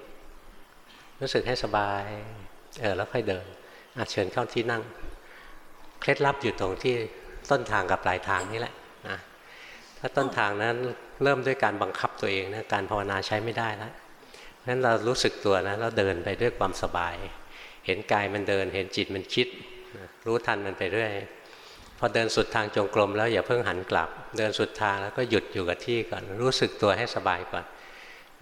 รู้สึกให้สบายเออแล้วค่อยเดินอะเชิญเข้าที่นั่ง เคล็ดลับอยู่ตรงที่ต้นทางกับปลายทางนี่แหละนะถ้าต้นทางนั้นเริ่มด้วยการบังคับตัวเองนะการภาวนาใช้ไม่ได้แล้วเพราะฉะนั้นเรารู้สึกตัวนะเราเดินไปด้วยความสบาย เห็นกายมันเดิน เห็นจิตมันคิด รู้ทันมันไปเรื่อยพอเดินสุดทางจงกรมแล้วอย่าเพิ่งหันกลับ เดินสุดทางแล้วก็หยุดอยู่กับที่ก่อน รู้สึกตัวให้สบายก่อน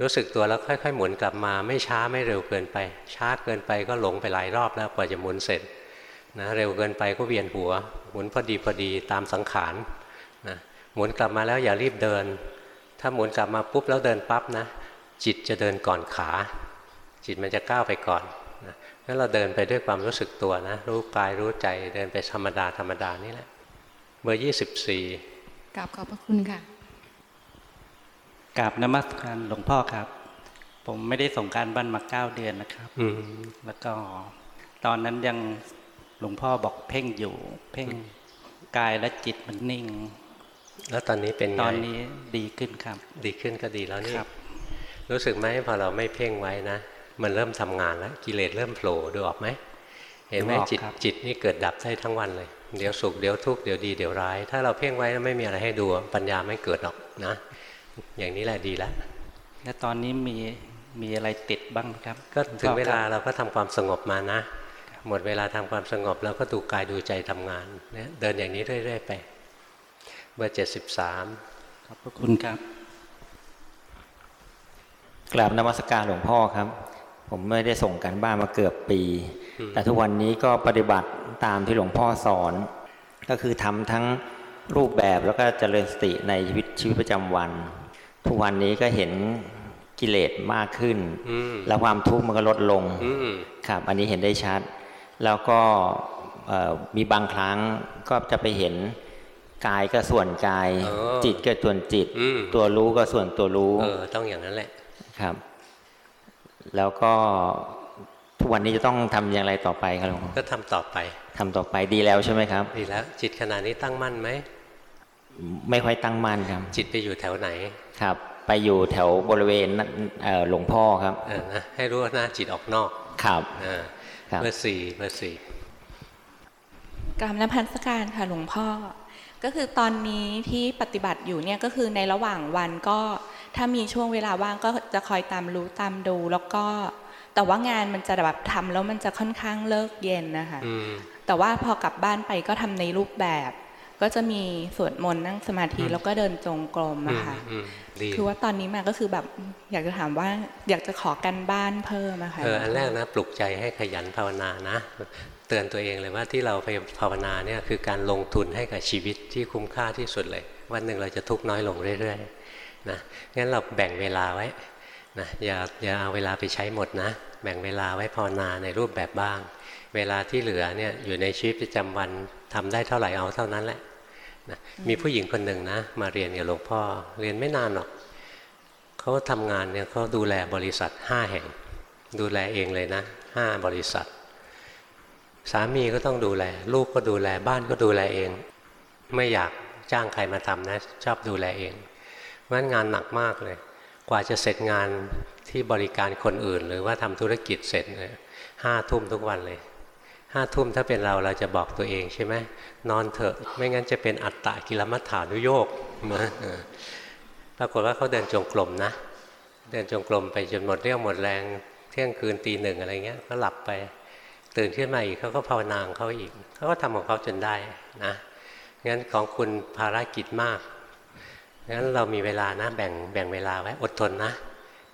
รู้สึกตัวแล้วค่อย ๆ หมุนกลับมา ไม่ช้าไม่เร็วเกินไป ช้าเกินไปก็หลงไปหลายรอบแล้วกว่าจะหมุนเสร็จนะเร็วเกินไปก็เวียนหัว หมุนพอดีพอดีตามสังขารนะหมุนกลับมาแล้วอย่ารีบเดิน ถ้าหมุนกลับมาปุ๊บแล้วเดินปั๊บนะ จิตจะเดินก่อนขา จิตมันจะก้าวไปก่อน นะงั้นเราเดินไปด้วยความรู้สึกตัวนะ รู้กายรู้ใจเดินไปธรรมดาธรรมดานี่แหละเบอร์ยี่สิบสี่กราบขอบพระคุณค่ะกราบนมัสการหลวงพ่อครับ ผมไม่ได้ส่งการบ้านมาเก้าเดือนนะครับอืมแล้วก็ ตอนนั้นยังหลวงพ่อบอกเพ่งอยู่ เพ่งกายและจิตมันนิ่ง แล้วตอนนี้เป็นไงตอนนี้ดีขึ้นครับ ดีขึ้นก็ดีแล้วนี่ครับรู้สึกไหมพอเราไม่เพ่งไว้นะ มันเริ่มทำงานแล้วกิเลสเริ่มโผล่ดูออกไหมเห็นไหมดูออกจิตครับจิตนี่เกิดดับได้ทั้งวันเลย เดี๋ยวสุขเดี๋ยวทุกข์เดี๋ยวดีเดี๋ยวร้าย ถ้าเราเพ่งไว้แล้วไม่มีอะไรให้ดูปัญญาไม่เกิดหรอกนะ อย่างนี้แหละดีแล้วและตอนนี้มีมีอะไรติดบ้างไหมครับ ก็ถึงเวลาหลวงพ่อครับเราก็ทำความสงบมานะ หมดเวลาทำความสงบแล้วก็ดูกายดูใจทำงานเนี่ยเดินอย่างนี้เรื่อยๆไปเบอร์เจ็ดสิบสามขอบพระคุณครับกราบนมัสการหลวงพ่อครับ ผมไม่ได้ส่งกันบ้านมาเกือบปี แต่ทุกวันนี้ก็ปฏิบัติตามที่หลวงพ่อสอน ก็คือทำทั้งรูปแบบแล้วก็เจริญสติในชีวิตชีวิตประจำวัน ทุกวันนี้ก็เห็นกิเลสมากขึ้นอืมแล้วความทุกข์มันก็ลดลงอืมครับ อันนี้เห็นได้ชัด แล้วก็เอ่อมีบางครั้งก็จะไปเห็นกายก็ส่วนกายเออจิตก็ส่วนจิตอืมตัวรู้ก็ส่วนตัวรู้ เออ ต้องอย่างนั้นแหละ ครับ แล้วก็ทุกวันนี้จะต้องทำอย่างไรต่อไปครับหลวงพ่อก็ทำต่อไปทำต่อไปดีแล้วใช่ไหมครับ ดีแล้ว จิตขณะนี้ตั้งมั่นไหม ไม่ค่อยตั้งมั่นครับ จิตไปอยู่แถวไหน ครับ ไปอยู่แถวบริเวณนั้นเอ่อหลวงพ่อครับเออนะให้รู้ว่าหน้าจิตออกนอกครับอ่าครับเบอร์สี่เบอร์สี่กรรมนพัสการค่ะหลวงพ่อ ก็คือตอนนี้ที่ปฏิบัติอยู่เนี่ยก็คือในระหว่างวันก็ ถ้ามีช่วงเวลาว่างก็จะคอยตามรู้ตามดู แล้วก็แต่ว่างานมันจะแบบทำแล้วมันจะค่อนข้างเลิกเย็นนะคะอืมแต่ว่าพอกลับบ้านไปก็ทำในรูปแบบ ก็จะมีสวดมนต์นั่งสมาธิอืมแล้วก็เดินจงกรมอือะมค่ะอืมดีคือว่าตอนนี้มาก็คือแบบอยากจะถามว่าอยากจะขอกันบ้านเพิ่มอะค่ะเอออันแรกนะปลุกใจให้ขยันภาวนานะเตือนตัวเองเลยว่าที่เราไปภาวนาเนี่ยคือการลงทุนให้กับชีวิตที่คุ้มค่าที่สุดเลย วันหนึ่งเราจะทุกข์น้อยลงเรื่อยๆ นะงั้นเราแบ่งเวลาไว้นะอย่าอย่าเอาเวลาไปใช้หมดนะ แบ่งเวลาไว้ภาวนาในรูปแบบบ้าง เวลาที่เหลือเนี่ยอยู่ในชีวิตประจำวันทำได้เท่าไหร่เอาเท่านั้นแหละนะมีผู้หญิงคนหนึ่งนะ มาเรียนกับหลวงพ่อเรียนไม่นานหรอกเขาทำงานเนี่ยเขาดูแลบริษัทห้าแห่ง ดูแลเองเลยนะห้าบริษัท สามีก็ต้องดูแล ลูกก็ดูแลบ้านก็ดูแลเอง ไม่อยากจ้างใครมาทำนะ ชอบดูแลเอง เพราะฉะนั้นงานหนักมากเลย กว่าจะเสร็จงานที่บริการคนอื่น หรือว่าทำธุรกิจเสร็จเนี่ยห้าทุ่มทุกวันเลยห้าทุ่มถ้าเป็นเราเราจะบอกตัวเองใช่ไหมนอนเถอะ ไม่งั้นจะเป็นอัตตะกิลมัฏฐานุโยกนะปรากฏว่าเขาเดินจงกรมนะ เดินจงกรมไปจนหมดเรี่ยวหมดแรงเที่ยงคืนตีหนึ่งอะไรเงี้ยก็หลับไปตื่นขึ้นมาอีกเขาก็ภาวนางเขาอีกเขาก็ทำของเขาจนได้นะงั้นของคุณภารกิจมาก งั้นเรามีเวลานะแบ่งแบ่งเวลาไว้อดทนนะ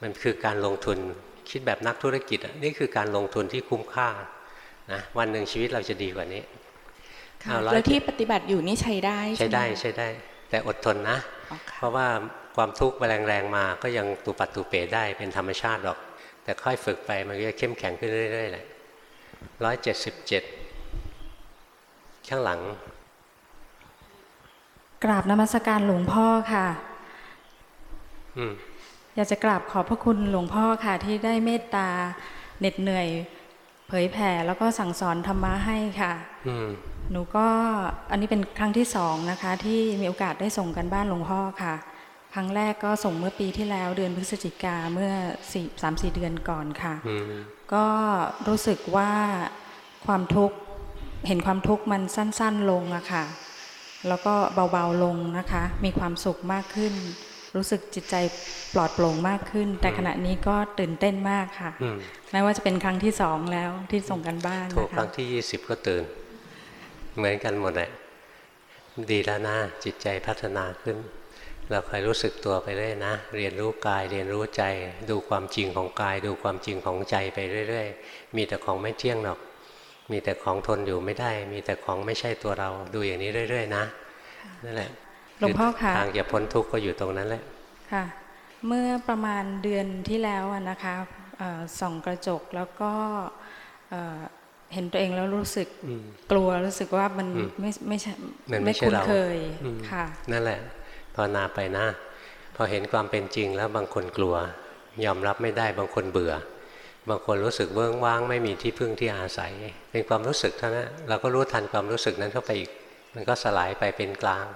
มันคือการลงทุนคิดแบบนักธุรกิจอะนี่คือการลงทุนที่คุ้มค่านะวันหนึ่งชีวิตเราจะดีกว่านี้ค่ะเอาร้อยแล้วที่ปฏิบัติอยู่นี่ใช้ได้ ใช้ได้หมใช้ได้ แต่อดทนนะอ๋อค่ะเพราะว่าความทุกข์แรงแรงๆมาก็ยังตุปัดตุเป๋ได้เป็นธรรมชาติหรอก แต่ค่อยฝึกไปมันก็จะเข้มแข็งขึ้นเรื่อยๆแหละร้อยเจ็ดสิบเจ็ดข้างหลัง กราบนมัสการหลวงพ่อค่ะอืมอยากจะกราบขอบพระคุณหลวงพ่อค่ะ ที่ได้เมตตาเหน็ดเหนื่อย เผยแผ่แล้วก็สั่งสอนธรรมะให้ค่ะอืมหนูก็อันนี้เป็นครั้งที่สองนะคะ ที่มีโอกาสได้ส่งกันบ้านหลวงพ่อค่ะ ครั้งแรกก็ส่งเมื่อปีที่แล้วเดือนพฤศจิกาเมื่อสี่สามสี่เดือนก่อนค่ะอืมก็รู้สึกว่าความทุกข์เห็นความทุกข์มันสั้น ๆ ลงอะค่ะ แล้วก็เบาๆลงนะคะ มีความสุขมากขึ้น รู้สึกจิตใจปลอดโปร่งมากขึ้น แต่ขณะนี้ก็ตื่นเต้นมากค่ะอืมแม้ว่าจะเป็นครั้งที่สองแล้วที่ส่งกันบ้านถูกนะครั้คะงที่ยี่สิบก็ตื่น เหมือนกันหมดแหละดีแล้วนะจิตใจพัฒนาขึ้น เราคอยรู้สึกตัวไปเรื่อยนะ เรียนรู้กายเรียนรู้ใจ ดูความจริงของกาย ดูความจริงของใจไปเรื่อย ๆ มีแต่ของไม่เที่ยงหรอก มีแต่ของทนอยู่ไม่ได้ มีแต่ของไม่ใช่ตัวเราดูอย่างนี้เรื่อย ๆ นะนั่นแหละหลวงพ่อคะทางจะพ้นทุกข์ก็อยู่ตรงนั้นแหละค่ะ เมื่อประมาณเดือนที่แล้วอะนะคะเอ่อส่องกระจกแล้วก็เอ่อเห็นตัวเองแล้วรู้สึกอืมกลัวรู้สึกว่ามันอืมไม่ไม่ใช่มันไม่ไม่ใช่คุ้นเราเคยอืมค่ะ นั่นแหละภาวนาไปนะพอเห็นความเป็นจริงแล้วบางคนกลัวยอมรับไม่ได้บางคนเบื่อ บางคนรู้สึกเบื้องว่างไม่มีที่พึ่งที่อาศัย เป็นความรู้สึกเท่านั้นเราก็รู้ทันความรู้สึกนั้นเข้าไปอีก มันก็สลายไปเป็นกลาง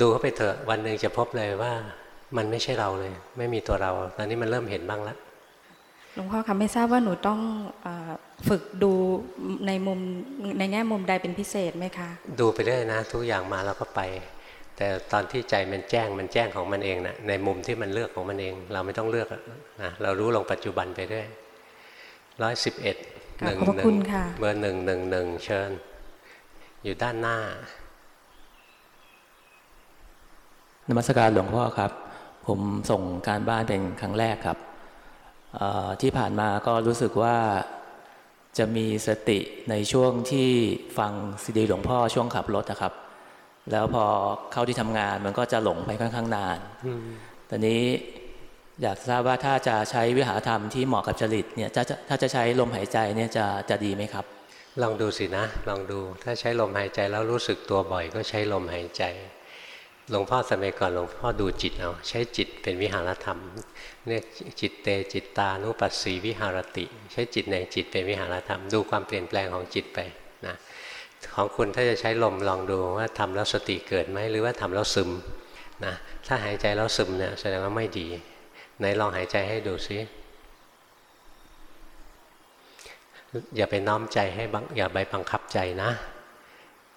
ดูเข้าไปเถอะวันหนึ่งจะพบเลยว่ามันไม่ใช่เราเลย ไม่มีตัวเรา ตอนนี้มันเริ่มเห็นบ้างแล้วหลวงพ่อคะไม่ทราบว่าหนูต้องเออฝึกดูในมุมในแง่มุมใดเป็นพิเศษไหมคะ ดูไปเรื่อยนะ ทุกอย่างมาแล้วก็ไป แต่ตอนที่ใจมันแจ้งมันแจ้งของมันเองนะในมุมที่มันเลือกของมันเอง เราไม่ต้องเลือกอะนะเรารู้ลงปัจจุบันไปเรื่อย ร้อยสิบเอ็ดขอบพระคุณค่ะเบอร์หนึ่งหนึ่งหนึ่งเชิญ อยู่ด้านหน้านมัสการหลวงพ่อครับ ผมส่งการบ้านเป็นครั้งแรกครับเอ่อที่ผ่านมาก็รู้สึกว่าจะมีสติในช่วงที่ฟังซีดีหลวงพ่อช่วงขับรถนะครับ แล้วพอเข้าที่ทำงานมันก็จะหลงไปค่อนข้างนานตอนนี้ อยากทราบว่าถ้าจะใช้วิหารธรรมที่เหมาะกับจริตเนี่ยถ้าจะใช้ลมหายใจเนี่ยจะจะดีไหมครับ ลองดูสินะ ลองดูถ้าใช้ลมหายใจแล้วรู้สึกตัวบ่อย ก็ใช้ลมหายใจหลวงพ่อสมัยก่อนหลวงพ่อดูจิตเอาใช้จิตเป็นวิหารธรรมเนี่ยจิตเตจิตตานุปัสสีวิหารติ ใช้จิตในจิตเป็นวิหารธรรม ดูความเปลี่ยนแปลงของจิตไปนะของคุณถ้าจะใช้ลมลองดูว่าทำแล้วสติเกิดไหมหรือว่าทำแล้วซึมนะถ้าหายใจแล้วซึมเนี่ยแสดงว่าไม่ดี ไหนลองหายใจให้ดูซิอย่าไปน้อมใจให้บังอย่าไปบังคับใจนะ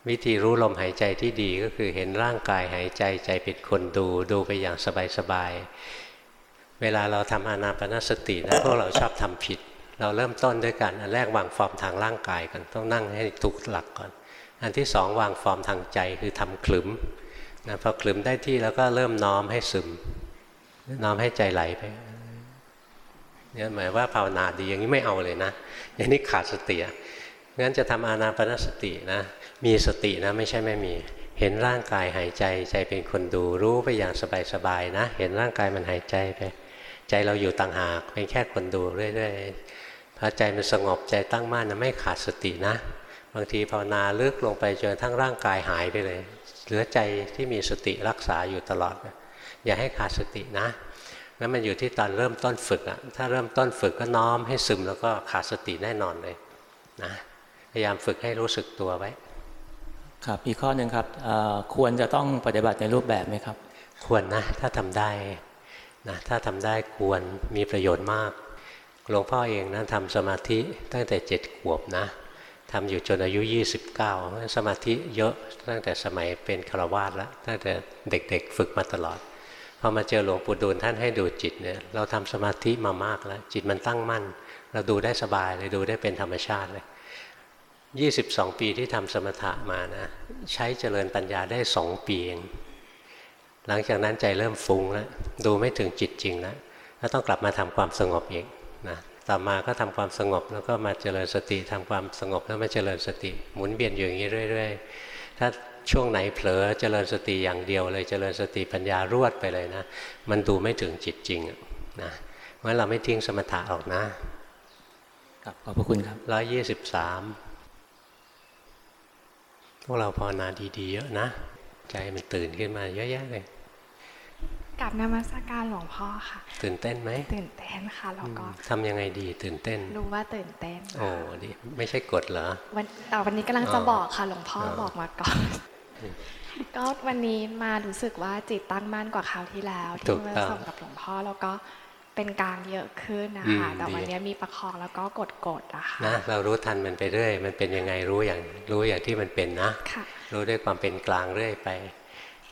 วิธีรู้ลมหายใจที่ดีก็คือเห็นร่างกายหายใจใจเป็นคนดูดูไปอย่างสบายๆเวลาเราทำอานาปนสตินะพวกเราชอบทำผิด เราเริ่มต้นด้วยกันอันแรกวางฟอร์มทางร่างกายกันต้องนั่งให้ถูกหลักก่อน อันที่สองวางฟอร์มทางใจคือทำขลึมนะพอขลึมได้ที่แล้วก็เริ่มน้อมให้ซึม น้อมให้ใจไหลไปเนี่ยหมายว่าภาวนาดีอย่างนี้ไม่เอาเลยนะ อย่างนี้ขาดสติอะงั้นจะทำอานาปนสตินะ มีสตินะไม่ใช่ไม่มี เห็นร่างกายหายใจใจเป็นคนดูรู้ไปอย่างสบายๆนะ เห็นร่างกายมันหายใจไป ใจเราอยู่ต่างหากเป็นแค่คนดูเรื่อยๆพอใจมันสงบใจตั้งมั่นนะไม่ขาดสตินะ บางทีภาวนาลึกลงไปจนทั้งร่างกายหายไปเลย เหลือใจที่มีสติรักษาอยู่ตลอด อย่าให้ขาดสตินะนั้นมันอยู่ที่ตอนเริ่มต้นฝึกอะถ้าเริ่มต้นฝึกก็น้อมให้ซึมแล้วก็ขาดสติแน่นอนเลยนะพยายามฝึกให้รู้สึกตัวไว้ ครับอีกข้อหนึ่งครับเอ่อควรจะต้องปฏิบัติในรูปแบบไหมครับ ควรนะถ้าทำได้นะถ้าทำได้ควรมีประโยชน์มากหลวงพ่อเองนะทำสมาธิตั้งแต่เจ็ดขวบนะทำอยู่จนอายุ 29 สมาธิเยอะตั้งแต่สมัยเป็นคารวาสแล้วตั้งแต่เด็กๆ ฝึกมาตลอด พอมาเจอหลวงปู่ดูลท่านให้ดูจิตเนี่ยเราทำสมาธิมามากแล้ว จิตมันตั้งมั่น เราดูได้สบายเลยดูได้เป็นธรรมชาติเลย22ปีที่ทำสมถะมานะใช้เจริญปัญญาได้สองปีเองหลังจากนั้นใจเริ่มฟุ้งแล้วดูไม่ถึงจิตจริงแล้วแล้วต้องกลับมาทำความสงบเองนะต่อมาก็ทำความสงบแล้วก็มาเจริญสติทำความสงบแล้วมาเจริญสติ หมุนเวียนอยู่อย่างนี้เรื่อย ๆ ถ้า ช่วงไหนเผลอเจริญสติอย่างเดียวเลยเจริญสติปัญญารวดไปเลยนะ มันดูไม่ถึงจิตจริงนะเพราะเราไม่ทิ้งสมถะหรอกนะครับขอบพระคุณครับร้อยยี่สิบสามพวกเราภาวนาดีๆเยอะนะ ใจมันตื่นขึ้นมาเยอะแยะเลยกับนมัสการหลวงพ่อค่ะ ตื่นเต้นไหมตื่นเต้นค่ะแล้วก็ทำยังไงดีตื่นเต้น รู้ว่าตื่นเต้น โอ้ดีไม่ใช่กฎเหรอวันแต่วันนี้กำลังจะอ๋อบอกค่ะหลวงพ่ออ๋อบอกมาก่อน ก็วันนี้มารู้สึกว่าจิตตั้งมั่นกว่าคราวที่แล้วถูที่กเมื่อต้องส่งกับหลวงพ่อแล้วก็เป็นกลางเยอะขึ้นนะคะอืมแต่วันดีนี้มีประคองแล้วก็กดกดๆอะค่ะนะเรารู้ทันมันไปเรื่อย มันเป็นยังไงรู้อย่างรู้อย่างที่มันเป็นนะค่ะรู้ด้วยความเป็นกลางเรื่อยไป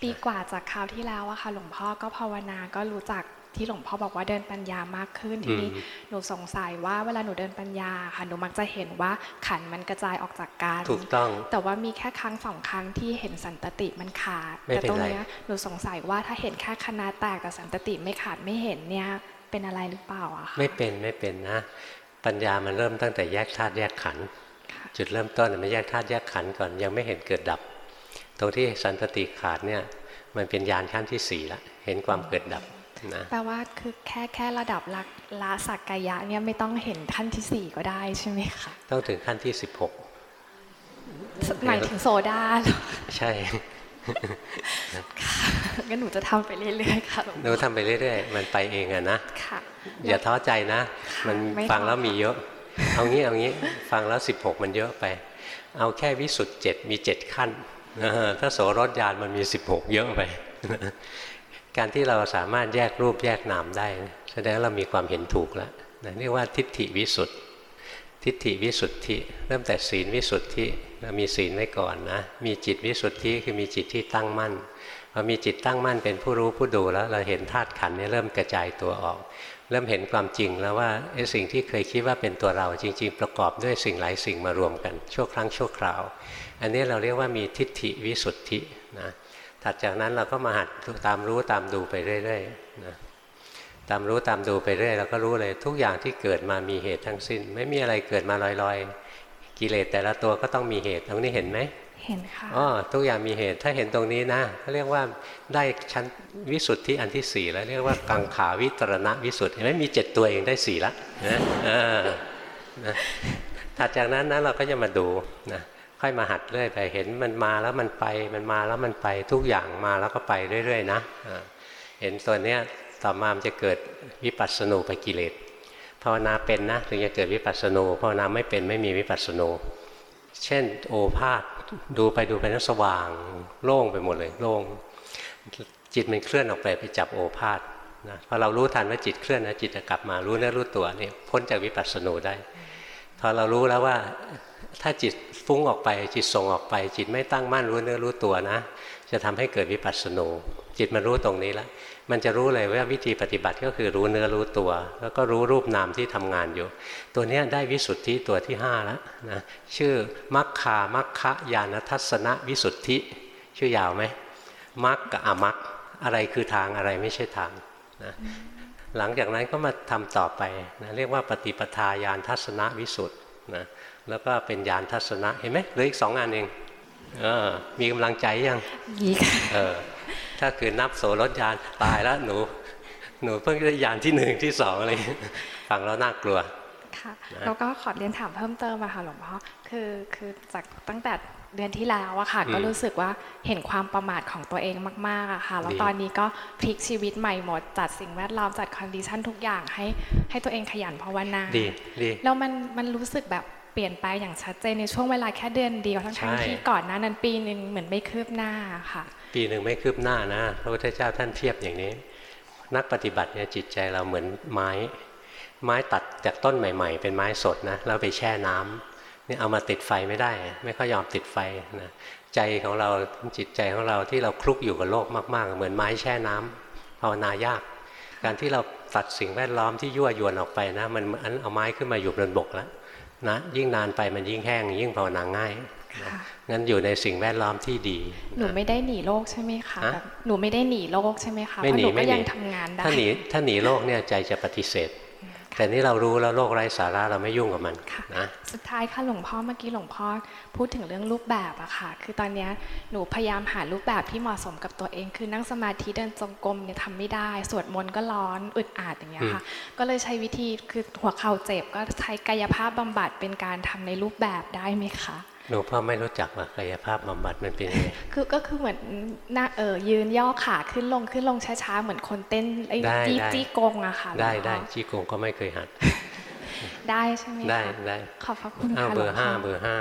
ปีกว่าจากคราวที่แล้วอะค่ะ หลวงพ่อก็ภาวนาก็รู้จัก ที่หลวงพ่อบอกว่าเดินปัญญามากขึ้นทีนี้อืมหนูสงสัยว่าเวลาหนูเดินปัญญาค่ะหนูมักจะเห็นว่าขันธ์มันกระจายออกจากกันถูกต้อง แต่ว่ามีแค่ครั้งสองครั้งที่เห็นสันตติมันขาดไม่แต่เป็นตรงไรเนี้ยหนูสงสัยว่าถ้าเห็นแค่คณะแตกแต่สันตติไม่ขาดไม่เห็นเนี่ยเป็นอะไรหรือเปล่าอะคะไม่เป็นไม่เป็นนะ ปัญญามันเริ่มตั้งแต่แยกธาตุแยกขันธ์จุดเริ่มต้นน่ะมันแยกธาตุแยกขันธ์ก่อนยังไม่เห็นเกิดดับ ตรงที่สันตติขาดเนี่ยมันเป็นญาณขั้นที่สี่ละเห็นความเกิดดับ นะแปลว่าคือแค่แค่ระดับละละสักกายะเนี่ยไม่ต้องเห็นขั้นที่สี่ก็ได้ใช่ไหมคะต้องถึงขั้นที่หมายถึงโซดาเหรอ16ใช่งั้นหนูจะทำไปเรื่อยๆค่ะหลวงหนูทำไปเรื่อยๆ มันไปเองอะนะค่ะอย่าท้อใจนะ มันไม่ท้อฟังแล้วมีเยอะ เอางี้เอางี้ฟังแล้ว16มันเยอะไป เอาแค่วิสุทธิเจ็ดมีเจ็ดขั้นเออถ้าโสรถยานมันมี16เยอะไป การที่เราสามารถแยกรูปแยกนามได้ แสดงว่าเรามีความเห็นถูกแล้วนะเรียกว่าทิฏฐิวิสุทธิทิฏฐิวิสุทธิ เริ่มแต่ศีลวิสุทธิเรามีศีลไว้ก่อนนะ มีจิตวิสุทธิคือมีจิตที่ตั้งมั่นพอมีจิตตั้งมั่นเป็นผู้รู้ผู้ดูแล้วเราเห็นธาตุขันธ์เนี่เริ่มกระจายตัวออก เริ่มเห็นความจริงแล้วว่าไอ้สิ่งที่เคยคิดว่าเป็นตัวเราจริง ๆ ประกอบด้วยสิ่งหลายสิ่งมารวมกันชั่วครั้งชั่วคราว อันนี้เราเรียกว่ามีทิฏฐิวิสุทธินะ ถัดจากนั้นเราก็มาหัดตามรู้ตามดูไปเรื่อยๆนะตามรู้ตามดูไปเรื่อยเราก็รู้เลยทุกอย่างที่เกิดมามีเหตุทั้งสิ้น ไม่มีอะไรเกิดมาลอยๆ กิเลสแต่ละตัวก็ต้องมีเหตุตรงนี้เห็นไหมเห็นค่ะอ๋อทุกอย่างมีเหตุถ้าเห็นตรงนี้นะเขาเรียกว่าได้ชั้นวิสุทธิอันที่สี่แล้วเรียกว่ากังขาวิตรณวิสุทธิเห็นไหมมีเจ็ดตัวเองได้สี่ละนะเออนะถัดจากนั้นนะเราก็จะมาดูนะ ค่อยมาหัดเรื่อยไปเห็นมันมาแล้วมันไป มันมาแล้วมันไปทุกอย่างมาแล้วก็ไปเรื่อยๆนะเห็นตัวเนี้ยต่อมามันจะเกิดวิปัสสนูปกิเลสภาวนาเป็นนะถึงจะเกิดวิปัสสนูภาวนาไม่เป็นไม่มีวิปัสสนูเช่นโอภาษดูไปดูไปนั้นสว่าง โล่งไปหมดเลยโล่งจิตมันเคลื่อนออกไปไปจับโอภาษนะพอเรารู้ทันว่าจิตเคลื่อนนะจิตจะกลับมารู้เนื้อรู้ตัวนี่พ้นจากวิปัสสนูได้พอเรารู้แล้วว่าถ้าจิต ฟุ้งออกไป จิตส่งออกไป จิตไม่ตั้งมั่นรู้เนื้อรู้ตัวนะ จะทำให้เกิดวิปัสสนูจิตมันรู้ตรงนี้แล้วมันจะรู้เลยว่าวิธีปฏิบัติก็คือรู้เนื้อรู้ตัว แล้วก็รู้รูปนามที่ทำงานอยู่ ตัวนี้ได้วิสุทธิตัวที่ห้าแล้วนะชื่อมัคคามัคคะญาณทัศนวิสุทธิ ชื่อยาวไหมมัคกับอมัคอะไรคือทางอะไรไม่ใช่ทางนะหลังจากนั้นก็มาทำต่อไปนะเรียกว่าปฏิปทาญาณทัศนวิสุทธินะ แล้วก็เป็นญาณทัศนะเห็นไหมเหลืออีกสองอันเองเออมีกำลังใจยังมีค่ะเออถ้าคือนับโสรถยานตายแล้วหนู หนูเพิ่งได้ยานที่หนึ่งที่สองอะไรอย่างเงี้ยฟังแล้วน่ากลัวค่ะนะแล้วก็ขอเรียนถามเพิ่มเติมอะค่ะหลวงพ่อคือคือจากตั้งแต่เดือนที่แล้วอะค่ะอืมก็รู้สึกว่าเห็นความประมาทของตัวเองมากๆอะค่ะ แล้วดีตอนนี้ก็พลิกชีวิตใหม่หมด จัดสิ่งแวดล้อมจัด condition ทุกอย่างให้ให้ตัวเองขยันภาวนาดีดีแล้วมันมันรู้สึกแบบ เปลี่ยนไปอย่างชัดเจนในช่วงเวลาแค่เดือนเดียวทั้งใช่ทั้งที่ก่อนหน้านั้นปีหนึ่งเหมือนไม่คืบหน้าค่ะ ปีหนึ่งไม่คืบหน้านะพระพุทธเจ้าท่านเทียบอย่างนี้ นักปฏิบัติเนี่ยจิตใจเราเหมือนไม้ ไม้ตัดจากต้นใหม่ ๆ เป็นไม้สดนะแล้วไปแช่น้ำนี่เอามาติดไฟไม่ได้ ไม่ค่อยยอมติดไฟนะใจของเราจิตใจของเราที่เราคลุกอยู่กับโลกมาก ๆ เหมือนไม้แช่น้ำภาวนายาก การที่เราตัดสิ่งแวดล้อมที่ยั่วยวนออกไปนะ มันเหมือนเอาไม้ขึ้นมาอยู่บนบกแล้ว นะยิ่งนานไปมันยิ่งแห้ง ยิ่งภาวนาง่ายนะงั้นอยู่ในสิ่งแวดล้อมที่ดี หนูไม่ได้หนีโลกใช่ไหมคะฮะแบบหนูไม่ได้หนีโลกใช่ไหมคะไม่เพราะหนีหนูก็ไม่หนียังทำงานได้ถ้าหนีถ้าหนีโลกเนี่ยใจจะปฏิเสธ แต่นี่เรารู้แล้วโลกไร้สาระเราไม่ยุ่งกับมันนะสุดท้ายค่ะหลวงพ่อเมื่อกี้หลวงพ่อพูดถึงเรื่องรูปแบบอะค่ะ คือตอนเนี้ยหนูพยายามหารูปแบบที่เหมาะสมกับตัวเอง คือนั่งสมาธิเดินจงกรมเนี่ยทำไม่ได้ สวดมนต์ก็ร้อนอึดอัดอย่างเงี้ยค่ะ ก็เลยใช้วิธีคือหัวเข่าเจ็บก็ใช้กายภาพบำบัดเป็นการทำในรูปแบบได้ไหมคะ หนูพ่อไม่รู้จักว่ากายภาพบำบัดมันเป็นยังไงคือก็คือเหมือนหน้าเออยืนย่อขาขึ้นลงขึ้นลงช้าๆเหมือนคนเต้นไอ้ได้จี้ได้จี้กงอะค่ะ ได้หลวงพ่อได้จี้กงก็ไม่เคยหัด ได้ใช่ไหมคะได้ได้ขอบพระคุณอ้าวค่ะเบหลอวงร์พ่ห้าอเบอร์ห้า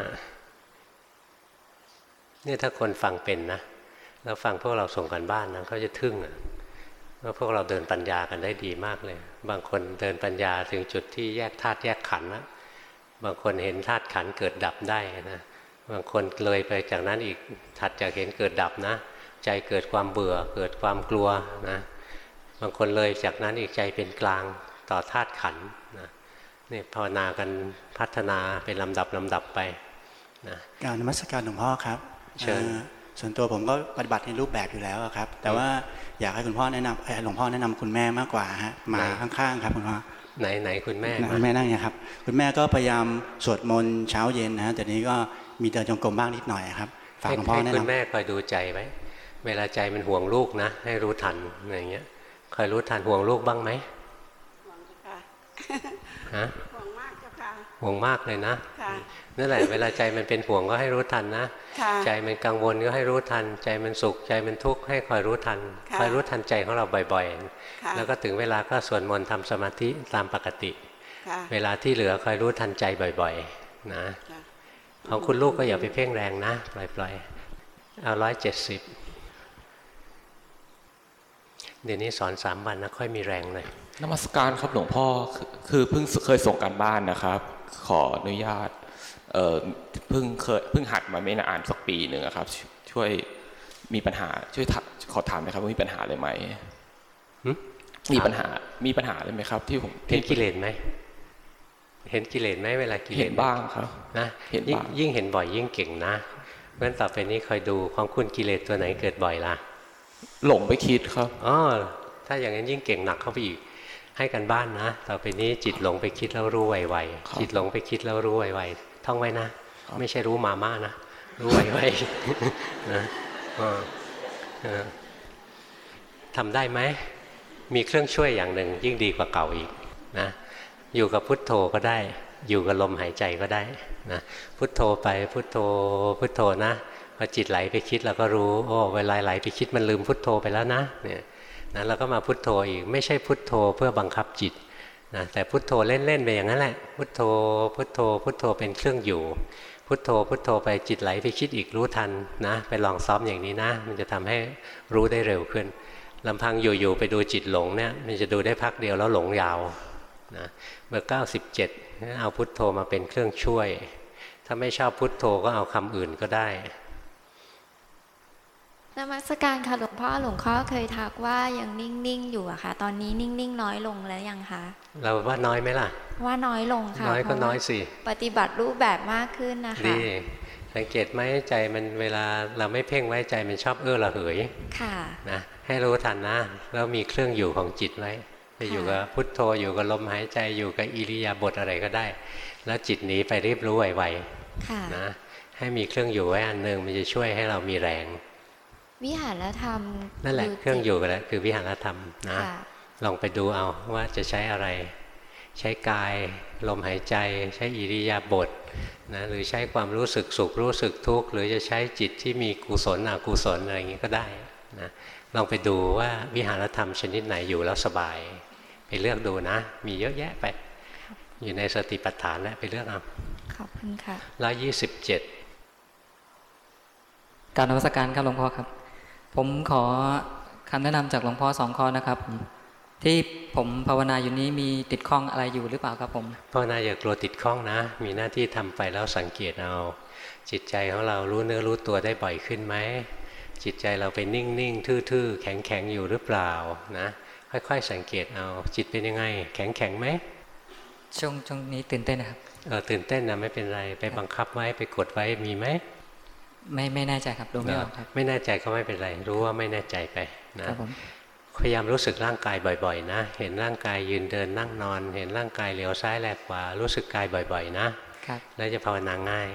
เนี่ยถ้าคนฟังเป็นนะแล้วฟังพวกเราส่งกันบ้านนะเขาจะทึ่งอะว่าพวกเราเดินปัญญากันได้ดีมากเลย บางคนเดินปัญญาถึงจุดที่แยกธาตุแยกขันธ์นะบางคนเห็นธาตุขันธ์เกิดดับได้นะ บางคนเลยไปจากนั้นอีกถัดจากเห็นเกิดดับนะ ใจเกิดความเบื่อเกิดความกลัวนะบางคนเลยจากนั้นอีกใจเป็นกลางต่อธาตุขันธ์นะนี่ภาวนากันพัฒนาเป็นลำดับลำดับไปนะการนมัสการหลวงพ่อครับเชิญอ่าส่วนตัวผมก็ปฏิบัติในรูปแบบอยู่แล้วอะครับ แต่ว่าอยากให้คุณพ่อแนะนำเอ่อหลวงพ่อแนะนำคุณแม่มากกว่าฮะมาข้างๆครับคุณพ่อไหนไหนคุณแม่คุณแม่นั่งเนี่ยครับคุณแม่ก็พยายามสวดมนต์เช้าเย็นนะฮะแต่นี้ก็ มีเดินจงกรมบ้างนิดหน่อยครับฝากให้หลวงพ่อให้แนะคุณนำแม่คอยดูใจไว้เวลาใจมันห่วงลูกนะ ให้รู้ทันอะไรเงี้ยคอยรู้ทันห่วงลูกบ้างไหมฮะห่วงมากเจ้าค่ะห่วงมากเลยนะค่ะนั่นแหละเวลาใจมันเป็นห่วงก็ให้รู้ทันนะค่ะใจมันกังวลก็ให้รู้ทัน ใจมันสุขใจมันทุกข์ให้คอยรู้ทันค่ะคอยรู้ทันใจของเราบ่อยค่ะๆแล้วก็ถึงเวลาก็สวดมนต์ทำสมาธิตามปกติค่ะเวลาที่เหลือคอยรู้ทันใจบ่อย ๆ นะค่ะ ของคุณลูกก็อย่าไปเพ่งแรงนะปล่อยๆเอาร้อยเจ็ดสิบเดี๋ยวนี้สอนสามวันนะค่อยมีแรงเลยนมัสการครับหลวงพ่อคือคือเพิ่งเคยส่งการบ้านนะครับ ขออนุญาตเอ่อเพิ่งเคยเพิ่งหัดมาไม่นานสักปีหนึ่งอะครับ ช่วยมีปัญหาช่วยถาขอถามหนะครับว่ามีปัญหาอะไรไหมหึมีปัญหามีปัญหาอะไรไหมครับ ที่ผมเห็นกิเลสไหม เห็นกิเลสไหมเวลากิเลสเห็นบ้างครับนะเห็นยิ่งบ้างยิ่งเห็นบ่อยยิ่งเก่งนะเพราะฉะนั้นต่อไปนี้คอยดูของคุณกิเลสตัวไหนเกิดบ่อยล่ะหลงไปคิดครับอ๋อถ้าอย่างนั้นยิ่งเก่งหนักเข้าไปอีกให้กันบ้านนะ ต่อไปนี้จิตหลงไปคิดแล้วรู้ไวๆจิตหลงไปคิดแล้วรู้ไวๆท่องไว้นะ ไม่ใช่รู้มาม่านะ รู้ไวๆนะเออเออทำได้ไหม มีเครื่องช่วยอย่างหนึ่งยิ่งดีกว่าเก่าอีกนะ อยู่กับพุทโธก็ได้ อยู่กับลมหายใจก็ได้นะพุทโธไปพุทโธพุทโธนะพอจิตไหลไปคิดเราก็รู้โอ้เวลาไหลไปคิดมันลืมพุทโธไปแล้วนะเนี่ยนะเราก็มาพุทโธอีกไม่ใช่พุทโธเพื่อบังคับจิตนะแต่พุทโธเล่นๆไปอย่างนั้นแหละ พุทโธพุทโธ พุทโธเป็นเครื่องอยู่ พุทโธพุทโธไปจิตไหลไปคิดอีกรู้ทันนะไปลองซ้อมอย่างนี้นะ มันจะทำให้รู้ได้เร็วขึ้นลำพังอยู่ๆไปดูจิตหลงเนี่ยมันจะดูได้พักเดียวแล้วหลงยาวนะ เบอร์97เอาพุทโธมาเป็นเครื่องช่วย ถ้าไม่ชอบพุทโธก็เอาคำอื่นก็ได้นมัสการค่ะหลวงพ่อหลวงพ่อเคยทักว่ายังนิ่งๆอยู่อะค่ะ ตอนนี้นิ่งๆน้อยลงแล้วยังคะเราว่าน้อยไหมล่ะ ว่าน้อยลงค่ะน้อยก็เพราะว่าน้อยสิปฏิบัติรูปแบบมากขึ้นนะคะดีสังเกตไหมใจมันเวลาเราไม่เพ่งไว้ใจมันชอบเอื้อระเหยค่ะนะให้รู้ทันนะแล้วมีเครื่องอยู่ของจิตไว้ จะอยู่กับพุทโธอยู่กับลมหายใจอยู่กับอิริยาบถอะไรก็ได้ แล้วจิตหนีไปรีบรู้ไวค่ะๆนะให้มีเครื่องอยู่ไว้อันหนึ่งมันจะช่วยให้เรามีแรง วิหารธรรมนั่นแหละดูเครื่องจิตอยู่กันแล้วคือวิหารธรรมนะค่ะลองไปดูเอาว่าจะใช้อะไร ใช้กายลมหายใจ ใช้อิริยาบถนะหรือใช้ความรู้สึกสุขรู้สึกทุกข์หรือจะใช้จิตที่มีกุศลอกุศลอะไรอย่างนี้ก็ได้นะลองไปดูว่าวิหารธรรมชนิดไหนอยู่แล้วสบาย ไปเลือกดูนะ มีเยอะแยะไป อยู่ในสติปัฏฐานแล้วไปเลือกเอาขอบคุณค่ะร้อยยี่สิบเจ็ดการนวัตการครับหลวงพ่อครับ ผมขอคำแนะนำจากหลวงพ่อสองข้อนะครับผมที่ผมภาวนาอยู่นี้มีติดข้องอะไรอยู่หรือเปล่าครับผมภาวนาอย่ากลัวติดข้องนะ มีหน้าที่ทำไปแล้วสังเกตเอา จิตใจของเรารู้เนื้อรู้ตัวได้บ่อยขึ้นไหมจิตใจเราเป็นนิ่งๆ ทื่อๆ แข็งๆ อยู่หรือเปล่านะ ค่อยๆ สังเกตเอาจิตเป็นยังไง แข็งๆไหมช่วงช่วงนี้ตื่นเต้นนะครับเออตื่นเต้นนะไม่เป็นไรไปบังคับไว้ไปกดไว้มีไหมไม่ไม่แน่ใจครับดูไม่ออกครับ ไม่แน่ใจก็ไม่เป็นไร รู้ว่าไม่แน่ใจไปนะครับผมพยายามรู้สึกร่างกายบ่อยๆ นะ เห็นร่างกายยืนเดินนั่งนอน เห็นร่างกายเหลียวซ้ายแลกขวารู้สึกกายบ่อย ๆ นะครับแล้วจะภาวนาง่าย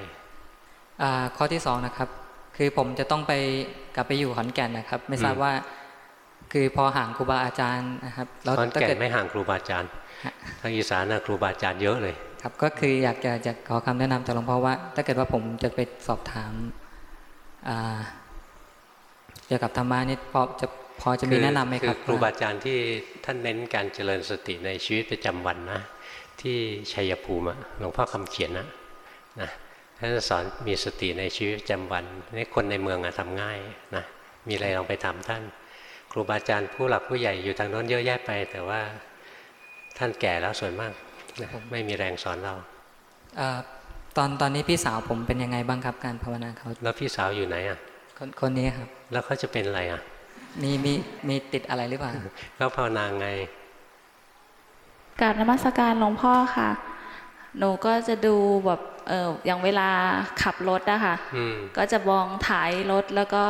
อ่าข้อที่สองนะครับ คือผมจะต้องไปกลับไปอยู่ขอนแก่นนะครับ ไม่ทราบอืมว่า คือพอห่างครูบาอาจารย์นะครับแล้วขอนถ้าแก่เกินดไม่ห่างครูบาอาจารย์ทางอีสานนะครูบาอาจารย์เยอะเลย ครับก็คืออยากจะจะขอคำแนะนำจากหลวงพ่อว่า ถ้าเกิดว่าผมจะไปสอบถามอ่าเกี่ยวกับธรรมะนี่พอจะพอจะมีแนะนำไหมครับอครูบาอาจารย์ที่ท่านเน้นการเจริญสติในชีวิตประจำวันนะที่ชัยภูมิอะหลวงพ่อคำเขียนนะนะท่านสอนมีสติในชีวิตประจำวันนี่คนในเมืองอะทำง่ายนะมีอะไรลองไปทำท่านค รูบาอาจารย์ผู้หลักผู้ใหญ่อยู่ทางโน้นเยอะแยะไป แต่ว่าท่านแก่แล้วส่วนมากนะไม่มีแรงสอนเราเอ่อตอนตอนนี้พี่สาวผมเป็นยังไงบ้างครับการภาวนาเขาแล้วพี่สาวอยู่ไหนอะคนคนนี้ครับ แล้วเขาจะเป็นอะไรอะ มีมีมีติดอะไรหรือเปล่าก็ภาวนาไงกราบนมัสการหลวงพ่อค่ะ หนูก็จะดูแบบเอออย่างเวลาขับรถอะค่ะอืมก็จะมองถ่ายรถแล้วก็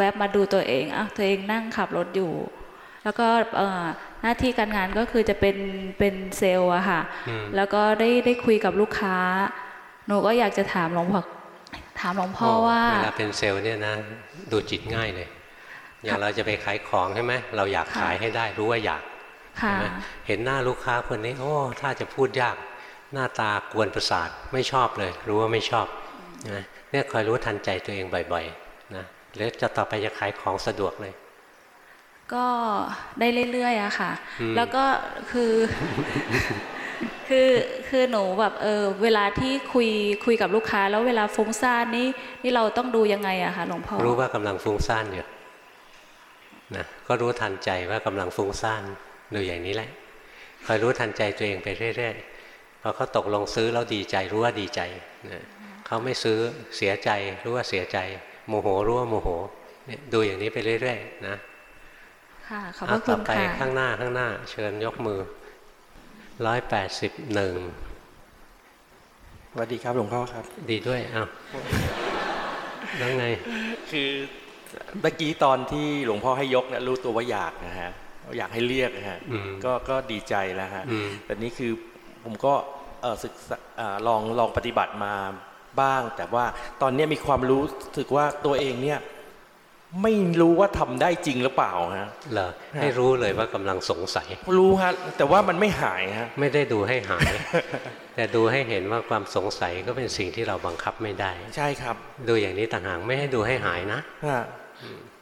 แวบมาดูตัวเองอะตัวเองนั่งขับรถอยู่ แล้วก็เอ่อหน้าที่การงานก็คือจะเป็นเป็นเซลล์อะค่ะอืมแล้วก็ได้ได้คุยกับลูกค้า หนูก็อยากจะถามหลวงพ่อถามหลวงพ่อว่าเวลาเป็นเซลล์เนี่ยนะดูจิตง่ายเลย อย่างเราจะไปขายของใช่ไหมเราอยากขายให้ได้รู้ว่าอยากค่ะใช่ไหมเห็นหน้าลูกค้าคนนี้ โอ้ถ้าจะพูดยากหน้าตากวนประสาทไม่ชอบเลย รู้ว่าไม่ชอบนะเนี่ยคอยรู้ทันใจตัวเองบ่อย ๆนะแล้วจะต่อไปจะขายของสะดวกเลย ก็ได้เรื่อยๆอะค่ะอืมแล้วก็คือ คือคือหนูแบบเออเวลาที่คุยคุยกับลูกค้า แล้วเวลาฟุ้งซ่านนี่นี่เราต้องดูยังไงอะคะหลวงพ่อรู้ว่ากำลังฟุ้งซ่านอยู่นะก็รู้ทันใจว่ากำลังฟุ้งซ่านดูอย่างนี้แหละคอยรู้ทันใจตัวเองไปเรื่อยๆพอเขาตกลงซื้อแล้วดีใจรู้ว่าดีใจนะเขาไม่ซื้อเสียใจรู้ว่าเสียใจ โมโหรู้ว่าโมโหเนี่ยดูอย่างนี้ไปเรื่อยๆนะค่ะขอบพเอาระคุต่อณไปค่ะข้างหน้าข้างหน้า เชิญยกมือร้อยแปดสิบหนึ่งสวัสดีครับหลวงพ่อครับ ดีด้วยอ้าวแล้วไง คือเมื่อกี้ตอนที่หลวงพ่อให้ยกเนี่ยรู้ตัวว่าอยากนะฮะอยากให้เรียกนะฮะอืมก็ก็ดีใจแล้วฮะอืมแต่นี่คือผมก็เอ่อศึกษาอ่าลองลองปฏิบัติมา บ้าง แต่ว่าตอนนี้มีความรู้สึกว่าตัวเองเนี่ยไม่รู้ว่าทำได้จริงหรือเปล่าฮะเหรอให้รู้เลยว่ากำลังสงสัย รู้ฮะแต่ว่ามันไม่หายฮะไม่ได้ดูให้หาย แต่ดูให้เห็นว่าความสงสัยก็เป็นสิ่งที่เราบังคับไม่ได้ ใช่ครับ ดูอย่างนี้ต่างหากไม่ให้ดูให้หายนะฮะ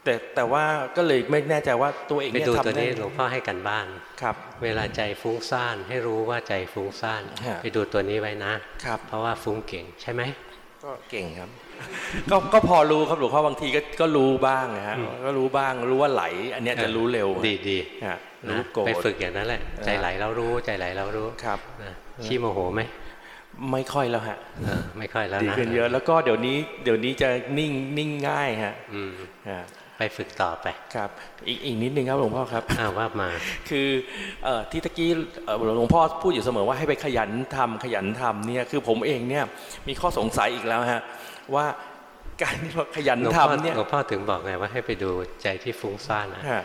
แต่แต่ว่าก็เลยไม่แน่ใจว่าตัวเองไปเนี่ยดูทำตัวได้นี้หลวงพ่อให้กันบ้านครับ เวลาใจฟุ้งซ่านให้รู้ว่าใจฟุ้งซ่านฮะไปดูตัวนี้ไว้นะครับ เพราะว่าฟุ้งเก่งใช่ไหมก็เก่งครับ ก็ก็พอรู้ครับหลวงพ่อบางทีก็ก็รู้บ้างนะฮะอืมก็รู้บ้างรู้ว่าไหล อันเนี้ยจะรู้เร็วดีดีฮะนะรู้โกรธไปฝึกอย่างนั้นแหละ ใจไหลแล้วรู้ใจไหลแล้วรู้ครับนะขี้โมโหไหมไม่ค่อยแล้วฮะเออไม่ค่อยแล้วดีนะขึ้นเยอะแล้วก็เดี๋ยวนี้ เดี๋ยวนี้จะนิ่งนิ่งง่ายฮะอืมฮะ ไปฝึกต่อไปครับอีกอีกนิดนึงครับหลวงพ่อครับอ้าวว่ามา คือเอ่อที่ตะกี้เอ่อหลวงพ่อพูดอยู่เสมอว่าให้ไปขยันทำขยันทำเนี่ยคือผมเองเนี่ยมีข้อสงสัยอีกแล้วฮะว่าการที่เราขยันหลวงพ่อทำเนี่ยหลวงพ่อถึงบอกไงว่าให้ไปดูใจที่ฟุ้งซ่านนะฮะ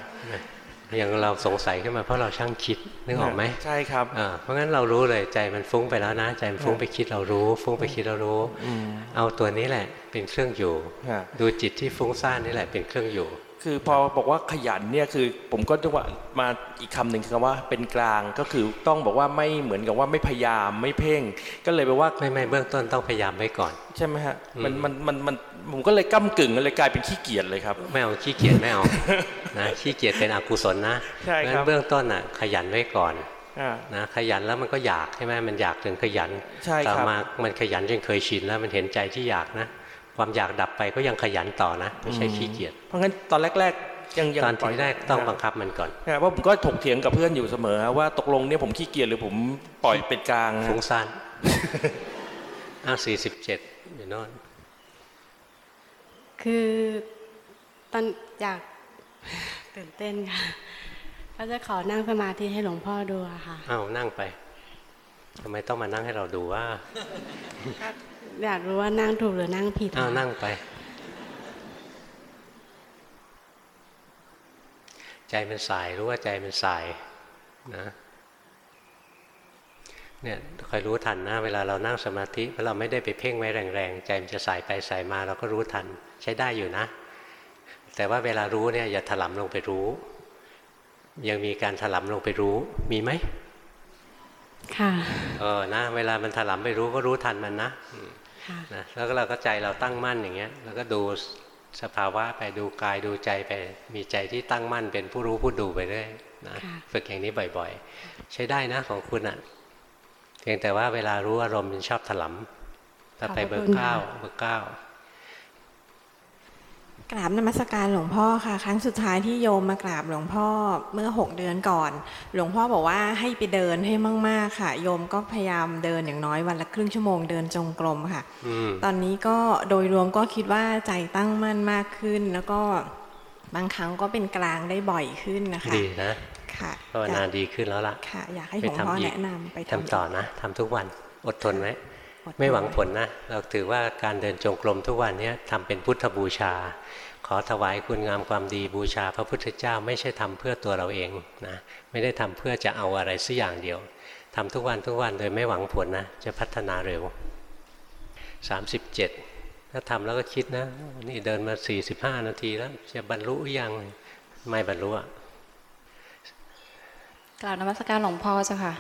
อย่างเราสงสัยขึ้นมาเพราะเราช่างคิดนึกออกไหมใช่ครับอ่าเพราะงั้นเรารู้เลยใจมันฟุ้งไปแล้วนะ ใจมันฟุ้งไปคิดเรารู้ ฟุ้งไปคิดเรารู้อืมเอาตัวนี้แหละเป็นเครื่องอยู่ฮะดูจิตที่ฟุ้งซ่านนี่แหละเป็นเครื่องอยู่ คือพอบอกว่าขยันเนี่ยคือผมก็จะว่ามาอีกคำหนึ่งคือคำว่าเป็นกลางก็คือต้องบอกว่าไม่เหมือนกับว่าไม่พยายามไม่เพ่ง ก็เลยแปลว่าไม่ไม่เบื้องต้นต้องพยายามไว้ก่อน ใช่ไหมฮะอืมมันมันมันมันผมก็เลยก้ากึ่งเลยกลายเป็นขี้เกียจเลยครับไม่เอาขี้เกียจไม่เอานะขี้เกียจเป็นอกุศลนะใช่ครับงั้นเบื้องต้นอะขยันไว้ก่อนอ่านะขยันแล้วมันก็อยากใช่ไหมมันอยากถึงขยันใช่ครับต่อมามันขยันจนเคยชินแล้วมันเห็นใจที่อยากนะ ความอยากดับไปก็ยังขยันต่อนะ ไม่ใช่ขี้เกียจเพราะงั้นตอนแรกๆยังยังตอนปล่ยที่แรกต้องบังคับมันก่อนนะเพราะผมก็ถกเถียงกับเพื่อนอยู่เสมอฮะว่าตกลงเนี่ยผมขี้เกียจหรือผมปล่อยเป็นกลางฮะฟุ้งซ่านอ้าวสี่สิบเจ็ดอยู่โน่นคือตอนอยากตื่นเต้นค่ะก็จะขอนั่งสมาธิให้หลวงพ่อดูอะค่ะอ้าวนั่งไปทำไมต้องมานั่งให้เราดูว่าก็ อยากรู้ว่านั่งถูกหรือนั่งผิดะอ้าวนั่งไป ใจมันสายรู้ว่าใจมันสายนะเนี่ยคอยรู้ทันนะเวลาเรานั่งสมาธิเพราะเราไม่ได้ไปเพ่งไว้แรงๆ ใจมันจะสายไปสายมาเราก็รู้ทันใช้ได้อยู่นะ แต่ว่าเวลารู้เนี่ยอย่าถลำลงไปรู้ ยังมีการถลำลงไปรู้มีไหมค่ะเออนะ เวลามันถลำไปรู้ก็รู้ทันมันนะอืมค่ะ นะแล้วก็เราก็ใจเราตั้งมั่นอย่างเงี้ยแล้วก็ดูสภาวะไปดูกายดูใจไปมีใจที่ตั้งมั่นเป็นผู้รู้ผู้ดูไปเรื่อยนะฝึกอย่างนี้บ่อยๆ ใช้ได้นะของคุณอะเพียงแต่ว่าเวลารู้อารมณ์มันชอบถลำถ้าไปเบอร์เก้าเบอร์เก้า กราบนมัสการหลวงพ่อค่ะ ครั้งสุดท้ายที่โยมมากราบหลวงพ่อเมื่อหกเดือนก่อน หลวงพ่อบอกว่าให้ไปเดินให้มาก ๆ ค่ะ โยมก็พยายามเดินอย่างน้อยวันละครึ่งชั่วโมงเดินจงกรมค่ะอืมตอนนี้ก็โดยรวมก็คิดว่าใจตั้งมั่นมากขึ้น แล้วก็บางครั้งก็เป็นกลางได้บ่อยขึ้นนะคะดีนะค่ะภาวนาดีขึ้นแล้วล่ะค่ะ อยากให้หลวงพ่อแนะนำไปทำทำต่อนะทำทุกวันอดทนไว้ ไม่หวังผลนะ เราถือว่าการเดินจงกรมทุกวันเนี้ทำเป็นพุทธบูชา ขอถวายคุณงามความดีบูชา พระพุทธเจ้าไม่ใช่ทำเพื่อตัวเราเองนะไม่ได้ทำเพื่อจะเอาอะไรสักอย่างเดียวทำทุกวันทุกวันโดยไม่หวังผลนะจะพัฒนาเร็ว 37 ถ้าทำแล้วก็คิดนะ นี่เดินมา 45 นาทีแล้ว จะบรรลุหรือยังไม่บรรลุอะกล่าวนมัสการหลวงพ่อเจ้าค่ะ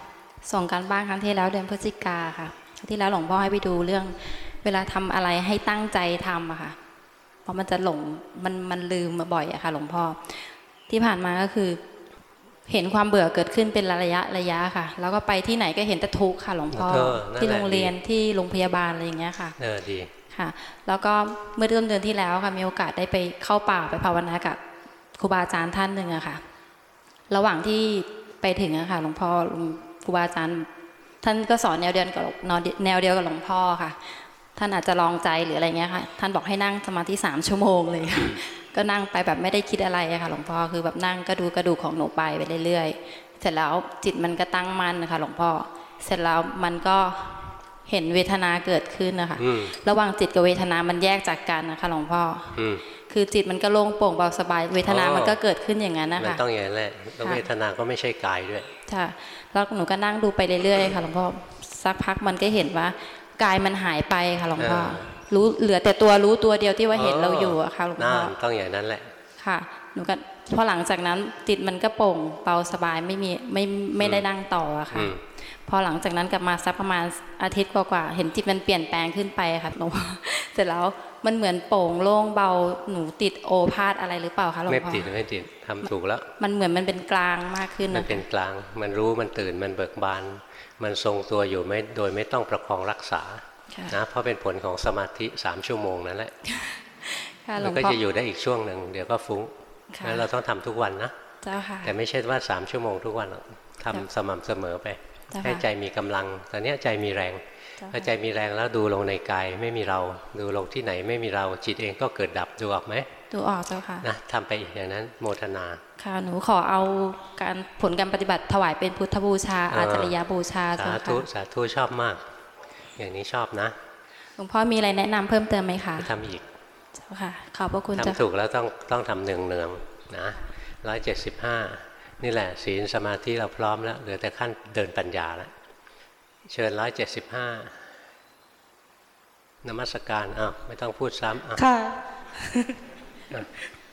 ส่งการบ้านครั้งที่แล้วเดือนพฤศจิกาค่ะครั้ง ที่แล้วหลวงพ่อให้ไปดูเรื่อง เวลาทำอะไรให้ตั้งใจทำอะค่ะ เพราะมันจะหลงมันมันลืมมาบ่อยอะค่ะ หลวงพ่อที่ผ่านมาก็คือ เห็นความเบื่อเกิดขึ้นเป็นระยะระยะค่ะ แล้วก็ไปที่ไหนก็เห็นแต่ทุกข์ค่ะ หลวงพ่อเออนั่นแหละที่โรงเรียนดีที่โรงพยาบาลอะไรอย่างเงี้ยค่ะเออดีค่ะ แล้วก็เมื่อต้นเดือนที่แล้วค่ะมีโอกาสได้ไปเข้าป่าไปภาวนากับครูบาอาจารย์ท่านหนึ่งอะค่ะ ระหว่างที่ไปถึงอะค่ะ หลวงพ่อหลวงครูบาอาจารย์ ท่านก็สอนแนวเดียวกับแนวเดียวกับหลวงพ่อค่ะ ท่านอาจจะลองใจหรืออะไรเงี้ยค่ะ ท่านบอกให้นั่งสมาธิสามชั่วโมงเลยค่ะก็นั่งไปแบบไม่ได้คิดอะไรอะค่ะหลวงพ่อคือแบบนั่งก็ดูกระดูกของหนูไปไปเรื่อยๆ เสร็จแล้วจิตมันก็ตั้งมั่นนะคะหลวงพ่อ เสร็จแล้วมันก็เห็นเวทนาเกิดขึ้นนะคะอืมระหว่างจิตกับเวทนามันแยกจากกันนะคะหลวงพ่ออืมคือจิตมันก็โล่งโปร่งเบาสบาย เวทนาอ๋อมันก็เกิดขึ้นอย่างนั้นนะมันคะต้องอย่างนั้นแหละแล้วค่ะเวทนาก็ไม่ใช่กายด้วยค่ะ แล้วหนูก็นั่งดูไปเรื่อยๆค่ะหลวงพ่อสักพักมันก็เห็นว่ากายมันหายไปค่ะหลวงพ่ออ่ารู้เหลือแต่ตัวรู้ตัวเดียวที่ว่าเห็นเราอยู่อะค่ะหลวงพ่อนั่นต้องอย่างนั้นแหละค่ะ หนูก็พอหลังจากนั้นจิตมันก็โปร่งเบาสบายไม่มีไม่ไม่ได้นั่งต่ออะค่ะอืมพอหลังจากนั้นกลับมาสักประมาณอาทิตย์กว่าๆเห็นจิตมันเปลี่ยนแปลงขึ้นไปค่ะหลวงพ่อเสร็จแล้ว มันเหมือนโปร่งโล่งเบาหนูติดโอภาษอะไรหรือเปล่าคะหลวงไม่พ่อติดไม่ติดทำถูกแล้ว มันเหมือนมันเป็นกลางมากขึ้นมันนะเป็นกลาง มันรู้มันตื่นมันเบิกบาน มันทรงตัวอยู่ไม่โดยไม่ต้องประคองรักษาค่ะนะเพราะเป็นผลของสมาธิสามชั่วโมงนั่นแหละค่ะหลมัวนงก็พ่อจะอยู่ได้อีกช่วงหนึ่งเดี๋ยวก็ฟุ้งค่ะงั้นเราต้องทำทุกวันนะเจ้าค่ะแต่ไม่ใช่ว่าสามชั่วโมงทุกวันหรอกทำสม่ำเสมอไปเจ้าค่ะให้ใจมีกำลังตอนเนี้ยใจมีแรงเจ้าค่ะ พอใจมีแรงแล้วดูลงในกายไม่มีเรา ดูลงที่ไหนไม่มีเราจิตเองก็เกิดดับดูออกไหมดูออกเจ้าค่ะนะทำไปอีกอย่างนั้นโมทนาค่ะหนูขอเอาการผลการปฏิบัติถวายเป็นพุทธบูชาเออออาจริยบูชาสาเจ้าธุค่ะสาธุชอบมาก อย่างนี้ชอบนะหลวงพ่อมีอะไรแนะนำเพิ่มเติมไหมคะทำอีกเจ้าค่ะขอบพระคุณเจ้าทำถูกแล้วต้องต้องทำเนืองเนืองๆนะร้อยเจ็ดสิบห้านี่แหละศีลสมาธิเราพร้อมแล้วเหลือแต่ขั้นเดินปัญญาแล้ว เชิญร้อยเจ็ดสิบห้านมัสการอ้าวไม่ต้องพูดซ้ำอะค่ะอะ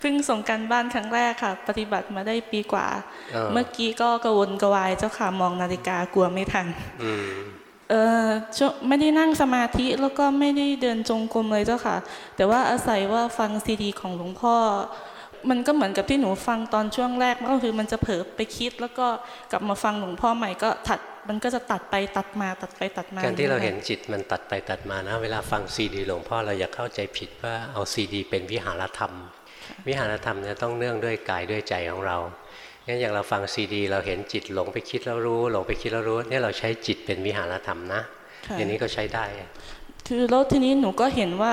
เพิ่งส่งการบ้านครั้งแรกค่ะ ปฏิบัติมาได้ปีกว่าเออเมื่อกี้ก็กระวนกระวายเจ้าค่ะมองนาฬิกากลัวไม่ทันอืมเออช่วงไม่ได้นั่งสมาธิแล้วก็ไม่ได้เดินจงกรมเลยเจ้าค่ะ แต่ว่าอาศัยว่าฟังซีดีของหลวงพ่อ มันก็เหมือนกับที่หนูฟังตอนช่วงแรกก็คือมันจะเผลอไปคิด แล้วก็กลับมาฟังหลวงพ่อใหม่ก็ถัด มันก็จะตัดไปตัดมาตัดไปตัดมา การที่เราเห็นอย่งจิตมันตัดไปตัดมานะ เวลาฟังซีดีหลวงพ่อเราอย่าเข้าใจผิดว่าเอาซีดี เป็นวิหารธรรม วิหารธรรมเนี่ยต้องเนื่องด้วยกายด้วยใจของเรางั้นอย่างเราฟังซีดี เราเห็นจิตหลงไปคิดแล้วรู้หลงไปคิดแล้วรู้เนี่ยเราใช้จิตเป็นวิหารธรรมนะค่ะอย่างนี้ก็ใช้ได้ คือแล้วทีนี้หนูก็เห็นว่า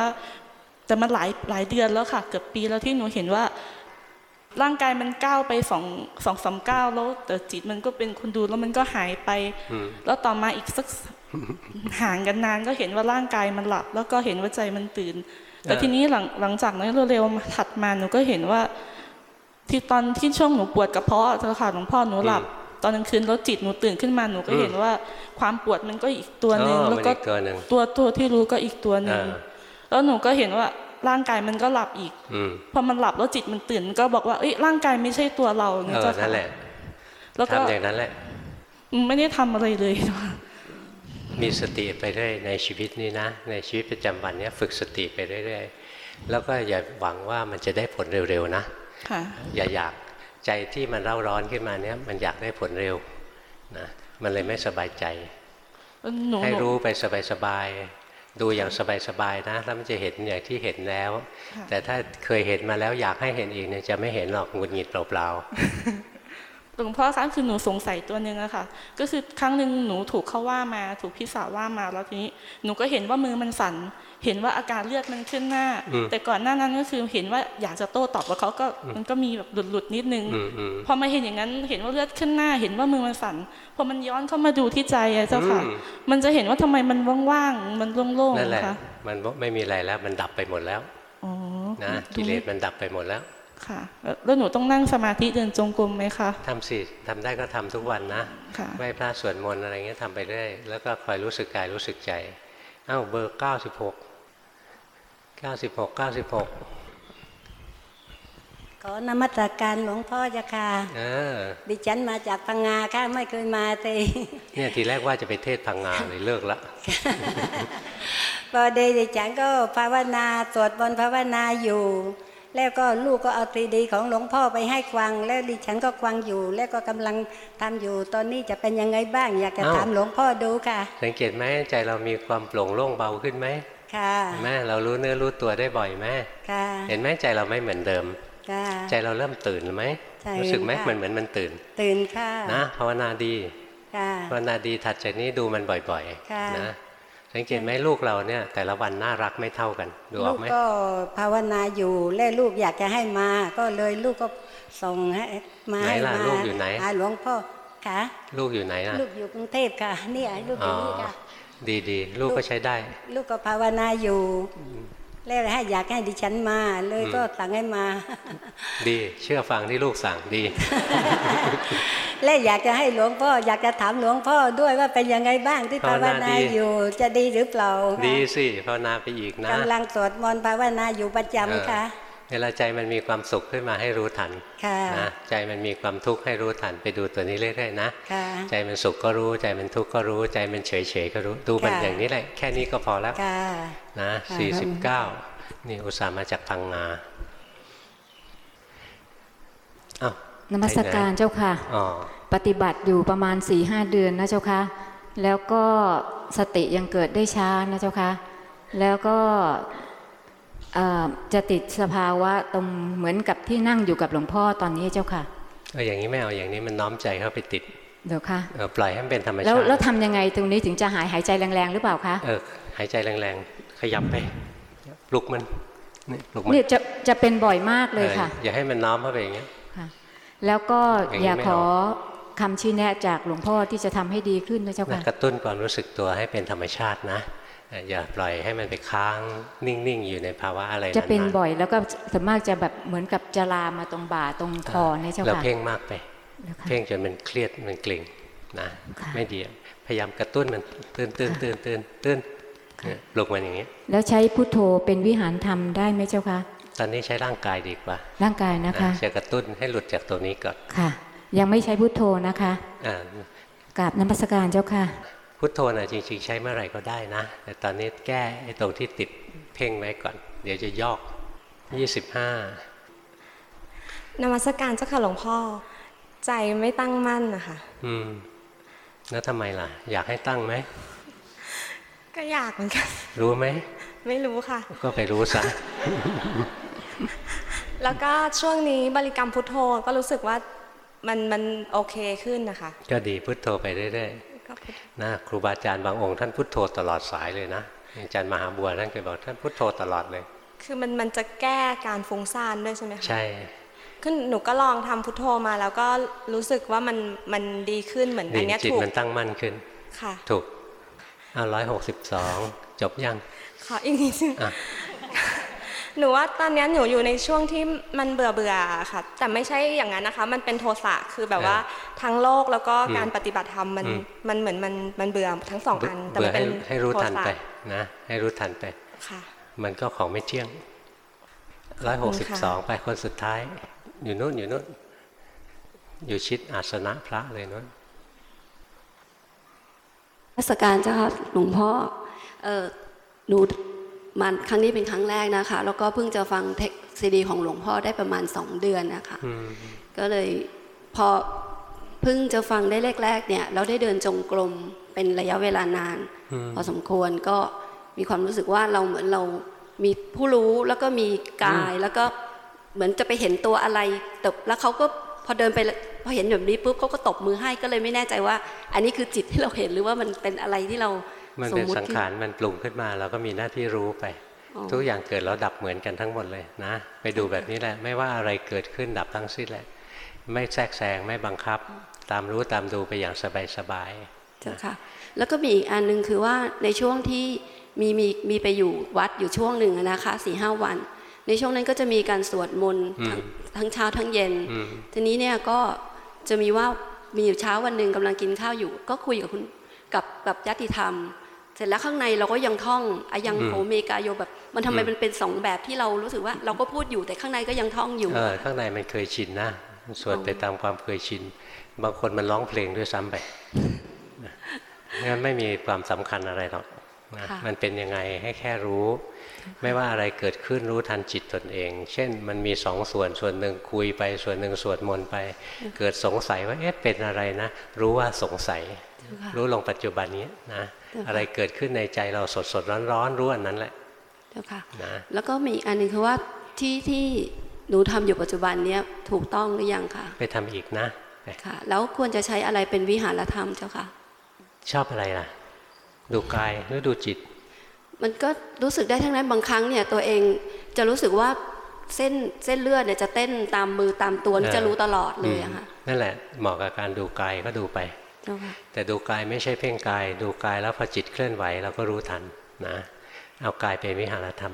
แต่มันหลายหลายเดือนแล้วค่ะ เกือบปีแล้วที่หนูเห็นว่า ร่างกายมันก้าวไปสองสองสามก้าวแล้วแต่จิตมันก็เป็นคนดูแล้วมันก็หายไปอืมแล้วต่อมาอีกสักห่างกันนานก็เห็นว่าร่างกายมันหลับ แล้วก็เห็นว่าใจมันตื่น แต่เออทีนี้หลังหลังจากนั้นเร็วๆมาถัดมาหนูก็เห็นว่า ที่ตอนที่ช่วงหนูปวดกระเพาะเจ้าค่ะหลวงพ่อหนูหลับ ตอนกลางคืนแล้วจิตหนูตื่นขึ้นมาหนูก็เห็นว่า ความปวดมันก็อีกตัวหนึ่งอ๋อแล้วก็มันอีกตัวหนึ่งตัวตัวที่รู้ก็อีกตัวหนึ่งอ่าแล้วหนูก็เห็นว่า ร่างกายมันก็หลับอีกอืมพอมันหลับแล้วจิตมันตื่นมันก็บอกว่าเอ้ยร่างกายไม่ใช่ตัวเราอย่างเอนี้อเจ้านั่ค่ะนแหละแล้วก็ทำอย่างนั้นแหละไม่ได้ทำอะไรเลยมีสติไปเรื่อยในชีวิตนี้นะ ในชีวิตประจำวันเนี้ยฝึกสติไปเรื่อยๆแล้วก็อย่าหวังว่ามันจะได้ผลเร็วๆนะค่ะอย่าอยากใจที่มันเร่าร้อนขึ้นมาเนี้ยมันอยากได้ผลเร็วนะมันเลยไม่สบายใจหนูให้หนูรู้ไปสบายๆ ดูอย่างสบายๆนะแล้วมันจะเห็นอย่างที่เห็นแล้วค่ะแต่ถ้าเคยเห็นมาแล้วอยากให้เห็นอีกเนี่ยจะไม่เห็นหรอกหงุดหงิดเปล่า หลวงพ่อคะคือหนูสงสัยตัวหนึ่งอะค่ะ ก็คือครั้งหนึ่งหนูถูกเขาว่ามา ถูกพี่สาวว่ามาแล้วทีนี้ หนูก็เห็นว่ามือมันสั่น เห็นว่าอาการเลือดมันขึ้นหน้าอืมแต่ก่อนหน้านั้นก็คือเห็นว่าอยากจะโต้ตอบกับเขาก็อืมมันก็มีแบบหลุดๆนิดนึงๆอืมอืมพอมาเห็นอย่างนั้นเห็นว่าเลือดขึ้นหน้า เห็นว่ามือมันสั่น พอมันย้อนเข้ามาดูที่ใจอะเจ้าค่ะอืมมันจะเห็นว่าทำไมมันว่างๆ มันโล่งนั่นแหละๆคะมันไม่มีอะไรแล้ว มันดับไปหมดแล้วอ๋อนะกิเลสมันดับไปหมดแล้ว ค่ะ แล้วหนูต้องนั่งสมาธิเดินจงกรมไหมคะทำสิทำได้ก็ทำทุกวันนะค่ะไหว้พระสวดมนต์อะไรเงี้ยทำไปเรื่อยแล้วก็คอยรู้สึกกายรู้สึกใจอ้าวเบอร์เก้าสิบหกเก้าสิบหกเก้าสิบหกขอนมัสการหลวงพ่อจ้ะค่ะเออดิฉันมาจากพังงาค่ะไม่เคยมาเลยเนี่ยทีแรกว่าจะไปเทศพังงาเลยเลิกละพอดีดิฉันก็ภาวนาสวดบนต์ภาวนาอยู่ แล้วก็ลูกก็เอาซีดีของหลวงพ่อไปให้ฟัง แล้วดิฉันก็ฟังอยู่ แล้วก็กำลังทำอยู่ ตอนนี้จะเป็นยังไงบ้าง อยากจะอ้าวถามหลวงพ่อดูค่ะ สังเกตไหมใจเรามีความโปร่งโล่งเบาขึ้นไหมค่ะเห็นไหมเรารู้เนื้อรู้ตัวได้บ่อยไหมค่ะ เห็นไหมใจเราไม่เหมือนเดิมค่ะใจเราเริ่มตื่นหรือไหมใช่รู้สึกไหมค่ะมันเหมือนมันตื่น ตื่นค่ะนะภาวนาดีค่ะภาวนาดีถัดจากนี้ดูมันบ่อยค่ะๆนะ สังเกตไหมลูกเราเนี่ย แต่ละวันน่ารักไม่เท่ากันดูอลูอกกไหมก็ภาวนาอยู่แล้วลูกอยากจะให้มา ก็เลยลูกก็ส่งให้มาไหนให้ล่ะมาลูกอยู่ไหนหาหลวงพ่อค่ะลูกอยู่ไหนล่ะลูกอยู่กรุงเทพค่ะเนี่ยลูกออ๋อยู่นี่ค่ะดีดีๆลูกก็ใช้ได้ ลูกก็ภาวนาอยู่ แล้วให้อยากให้ดิฉันมา เลยอืมก็สั่งให้มา ดีเชื่อฟังที่ลูกสั่งดี และอยากจะให้หลวงพ่ออยากจะถามหลวงพ่อด้วยว่าเป็นยังไงบ้างที่ภาภาววนานาดีอยู่จะดีหรือเปล่าคะดีสิภาวนาไปอีกนะกำลังสวดมนต์ภาวนาอยู่ประจำค่ะ เออเวลาใจมันมีความสุขขึ้นมาให้รู้ทันค่ะนะใจมันมีความทุกข์ให้รู้ทันไปดูตัวนี้เรื่อยๆนะค่ะใจมันสุขก็รู้ใจมันทุกข์ก็รู้ใจมันเฉยๆก็รู้ดูมันค่ะอย่างนี้แหละ แค่นี้ก็พอแล้วค่ะนะค่ะสี่สิบเก้านี่อุตส่าห์มาจากพังงาอ้าวนมัสการเจ้าค่ะอ๋อปฏิบัติอยู่ประมาณ4ี่ห้าเดือนนะเจ้าค่ะแล้วก็สติยังเกิดได้ช้านะเจ้าค่ะแล้วก็เอ่อ จะติดสภาวะตรงเหมือนกับที่นั่งอยู่กับหลวงพ่อตอนนี้เจ้าค่ะเอออย่างนี้ไม่เอาอย่างนี้มันน้อมใจเข้าไปติดเดี๋ยวค่ะเออปล่อยให้มันเป็นธรรมแล้วชาติแล้วทำยังไงตรงนี้ถึงจะหายหายใจแรงๆหรือเปล่าคะเออหายใจแรงๆ ขยับไปปลุกมันนี่ปลุกมันเนี่ยจะจะเป็นบ่อยมากเลยค่ะอออย่าให้มันน้อมเข้าไปอย่างเงี้ยแล้วก็อย่างนี้อยากไม่ขเอาอคำชี้แนะจากหลวงพ่อที่จะทำให้ดีขึ้นนะเจ้านะค่ะกระตุ้นความรู้สึกตัวให้เป็นธรรมชาตินะเอ่ออย่าปล่อยให้มันไปค้างนิ่งๆ อยู่ในภาวะอะไรจะเป็นนานบ่อยแล้วก็ส่วนมากจะแบบเหมือนกับจะลามมาตรงบ่าตรงคอเนี่ยๆเจ้าเราค่ะเพ่งมากไปแล้วค่ะเพ่งจนมันเครียดมันเกร็งนะค่ะไม่ดีพยายามกระตุ้นมันตื่นตื่นตื่นตื่นตื่นเนี่ยปลุกมันอย่างนี้แล้วใช้พุทโธเป็นวิหารธรรมได้ไหมเจ้าคะตอนนี้ใช้ร่างกายดีกว่า ร่างกายนะคะจะกระตุ้นให้หลุดจากตัวนี้ก่อนค่ะ ยังไม่ใช้พุทโธนะคะอ่ากราบน้ำมัสการเจ้าค่ะ พุทโธนะจริง ๆ ใช้เมื่อไหร่ก็ได้นะ แต่ตอนนี้แก้ไอ้ตรงที่ติดเพ่งไว้ก่อน เดี๋ยวจะยอก 25 นมัสการเจ้าค่ะหลวงพ่อ ใจไม่ตั้งมั่นนะคะอืม แล้วทำไมล่ะ อยากให้ตั้งไหม ก็อยากเหมือนกัน รู้ไหม ไม่รู้ค่ะ ก็ไปรู้ซะแล้วก็ช่วงนี้บริกรรมพุทโธก็รู้สึกว่ามันมันโอเคขึ้นนะคะ ก็ดีพุทโธไปเรื่อยก็พุทๆ นะครูบาอาจารย์บางองค์ท่านพุทโธตลอดสายเลยนะอาจารย์มหาบัวท่านเคยบอกท่านพุทโธตลอดเลย คือมันมันจะแก้การฟุ้งซ่านด้วยใช่ไหมคะใช่คือหนูก็ลองทำพุทโธมาแล้วก็รู้สึกว่ามันมันดีขึ้นเหมือนดีอันเนี้ยจิตถูกมันตั้งมั่นขึ้นค่ะ ถูกอ่าร้อยหกสิบสองจบยังขออีกนิดนึงอะ หนูว่าตอนเนี้ยหนูอยู่ในช่วงที่มันเบื่อเบื่อๆค่ะ แต่ไม่ใช่อย่างนั้นนะคะ มันเป็นโทสะคือแบบว่าทั้งโลกแล้วก็อืมการปฏิบัติธรรมมันอืมมันเหมือนมันมันเบื่อทั้งสองอันแต่เบื่มัอนให้เป็นให้รู้โททันสะไปนะให้รู้ทันไปค่ะ มันก็ของไม่เที่ยงร้อยหกสิบสองไปคนสุดท้าย อยู่นู้นอยู่นู้นอยู่ชิดอาสนะพระเลยนู้นราชการเจ้าค่ะหลวงพ่อเออหนู มันครั้งนี้เป็นครั้งแรกนะคะ แล้วก็เพิ่งจะฟังเทคซีดีของหลวงพ่อได้ประมาณสองเดือนนะคะอืมก็เลยพอเพิ่งจะฟังได้แรกๆเนี่ยเราได้เดินจงกรมเป็นระยะเวลานานอืมพอสมควรก็มีความรู้สึกว่าเราเหมือนเรามีผู้รู้แล้วก็มีกายแล้วก็เหมือนจะไปเห็นตัวอะไรแต่แล้วเขาก็พอเดินไปพอเห็นแบบนี้ปุ๊บเขาก็ตบมือให้ก็เลยไม่แน่ใจว่า อันนี้คือจิตที่เราเห็นหรือว่ามันเป็นอะไรที่เรา มันสมเป็นมุติสังขึ้นขารมันปรุงขึ้นมาเราก็มีหน้าที่รู้ไปอ๋อทุกอย่างเกิดแล้วดับเหมือนกันทั้งหมดเลยนะ ไปดูแบบนี้แหละ ไม่ว่าอะไรเกิดขึ้นดับทั้งสิ้นแหละ ไม่แทรกแซงไม่บังคับ ตามรู้ตามดูไปอย่างสบายเจ้าค่ะ แล้วก็มีอีกอันหนึ่งคือว่าในช่วงที่มีมีมีไปอยู่วัดอยู่ช่วงหนึ่งอะนะคะสี่ห้าวัน ในช่วงนั้นก็จะมีการสวดมนต์อืมทั้งทั้งเช้าทั้งเย็นๆอืมทีนี้เนี่ยก็จะมีว่ามีอยู่เช้าวันหนึ่งกำลังกินข้าวอยู่ ก็คุยกับคุณกับกับญาติธรรม เสร็จแล้วข้างในเราก็ยังท่องอายังโหเมกาโยแบบ มันทำไมมันเป็นสองแบบที่เรารู้สึกว่า เราก็พูดอยู่แต่ข้างในก็ยังท่องอยู่เออข้างในมันเคยชินนะสวดไปตามความเคยชิน บางคนมันร้องเพลงด้วยซ้ำไปนะงั้นไม่มีความสำคัญอะไรหรอกนะค่ะมันเป็นยังไงให้แค่รู้ ไม่ว่าอะไรเกิดขึ้นรู้ทันจิตตนเอง เช่นมันมีสองส่วนส่วนหนึ่งคุยไปส่วนหนึ่งสวดมนต์ไป เกิดสงสัยว่าเอ๊ะเป็นอะไรนะ รู้ว่าสงสัยค่ะรู้ลงปัจจุบันนี้นะเจ้าค่ะ อะไรเกิดขึ้นในใจเราสดสดร้อนร้อนๆรู้อันนั้นแหละเจ้าค่ะนะแล้วก็มีอีกอันหนึ่งคือว่าที่ที่หนูทำอยู่ปัจจุบันเนี้ยถูกต้องหรือยังคะไปทำอีกนะไปค่ะ แล้วควรจะใช้อะไรเป็นวิหารธรรมเจ้าค่ะ ชอบอะไรล่ะ ดูกายหรือดูจิต มันก็รู้สึกได้ทั้งนั้นบางครั้งเนี่ยตัวเองจะรู้สึกว่าเส้นเส้นเลือดเนี่ยจะเต้นตามมือตามตัวนี่เออจะรู้ตลอดเลยอะค่ะนั่นแหละเหมาะกับการดูกายก็ดูไปเจ้าค่ะ แต่ดูกายไม่ใช่เพ่งกาย ดูกายแล้วพอจิตเคลื่อนไหวเราก็รู้ทันนะ เอากายเป็นวิหารธรรม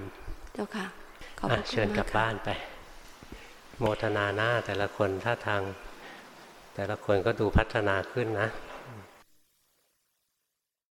เจ้าค่ะขอบพอะระคุณเชิญกลับมค่ะบ้านไป โมทนาหน้าแต่ละคนท่าทาง แต่ละคนก็ดูพัฒนาขึ้นนะ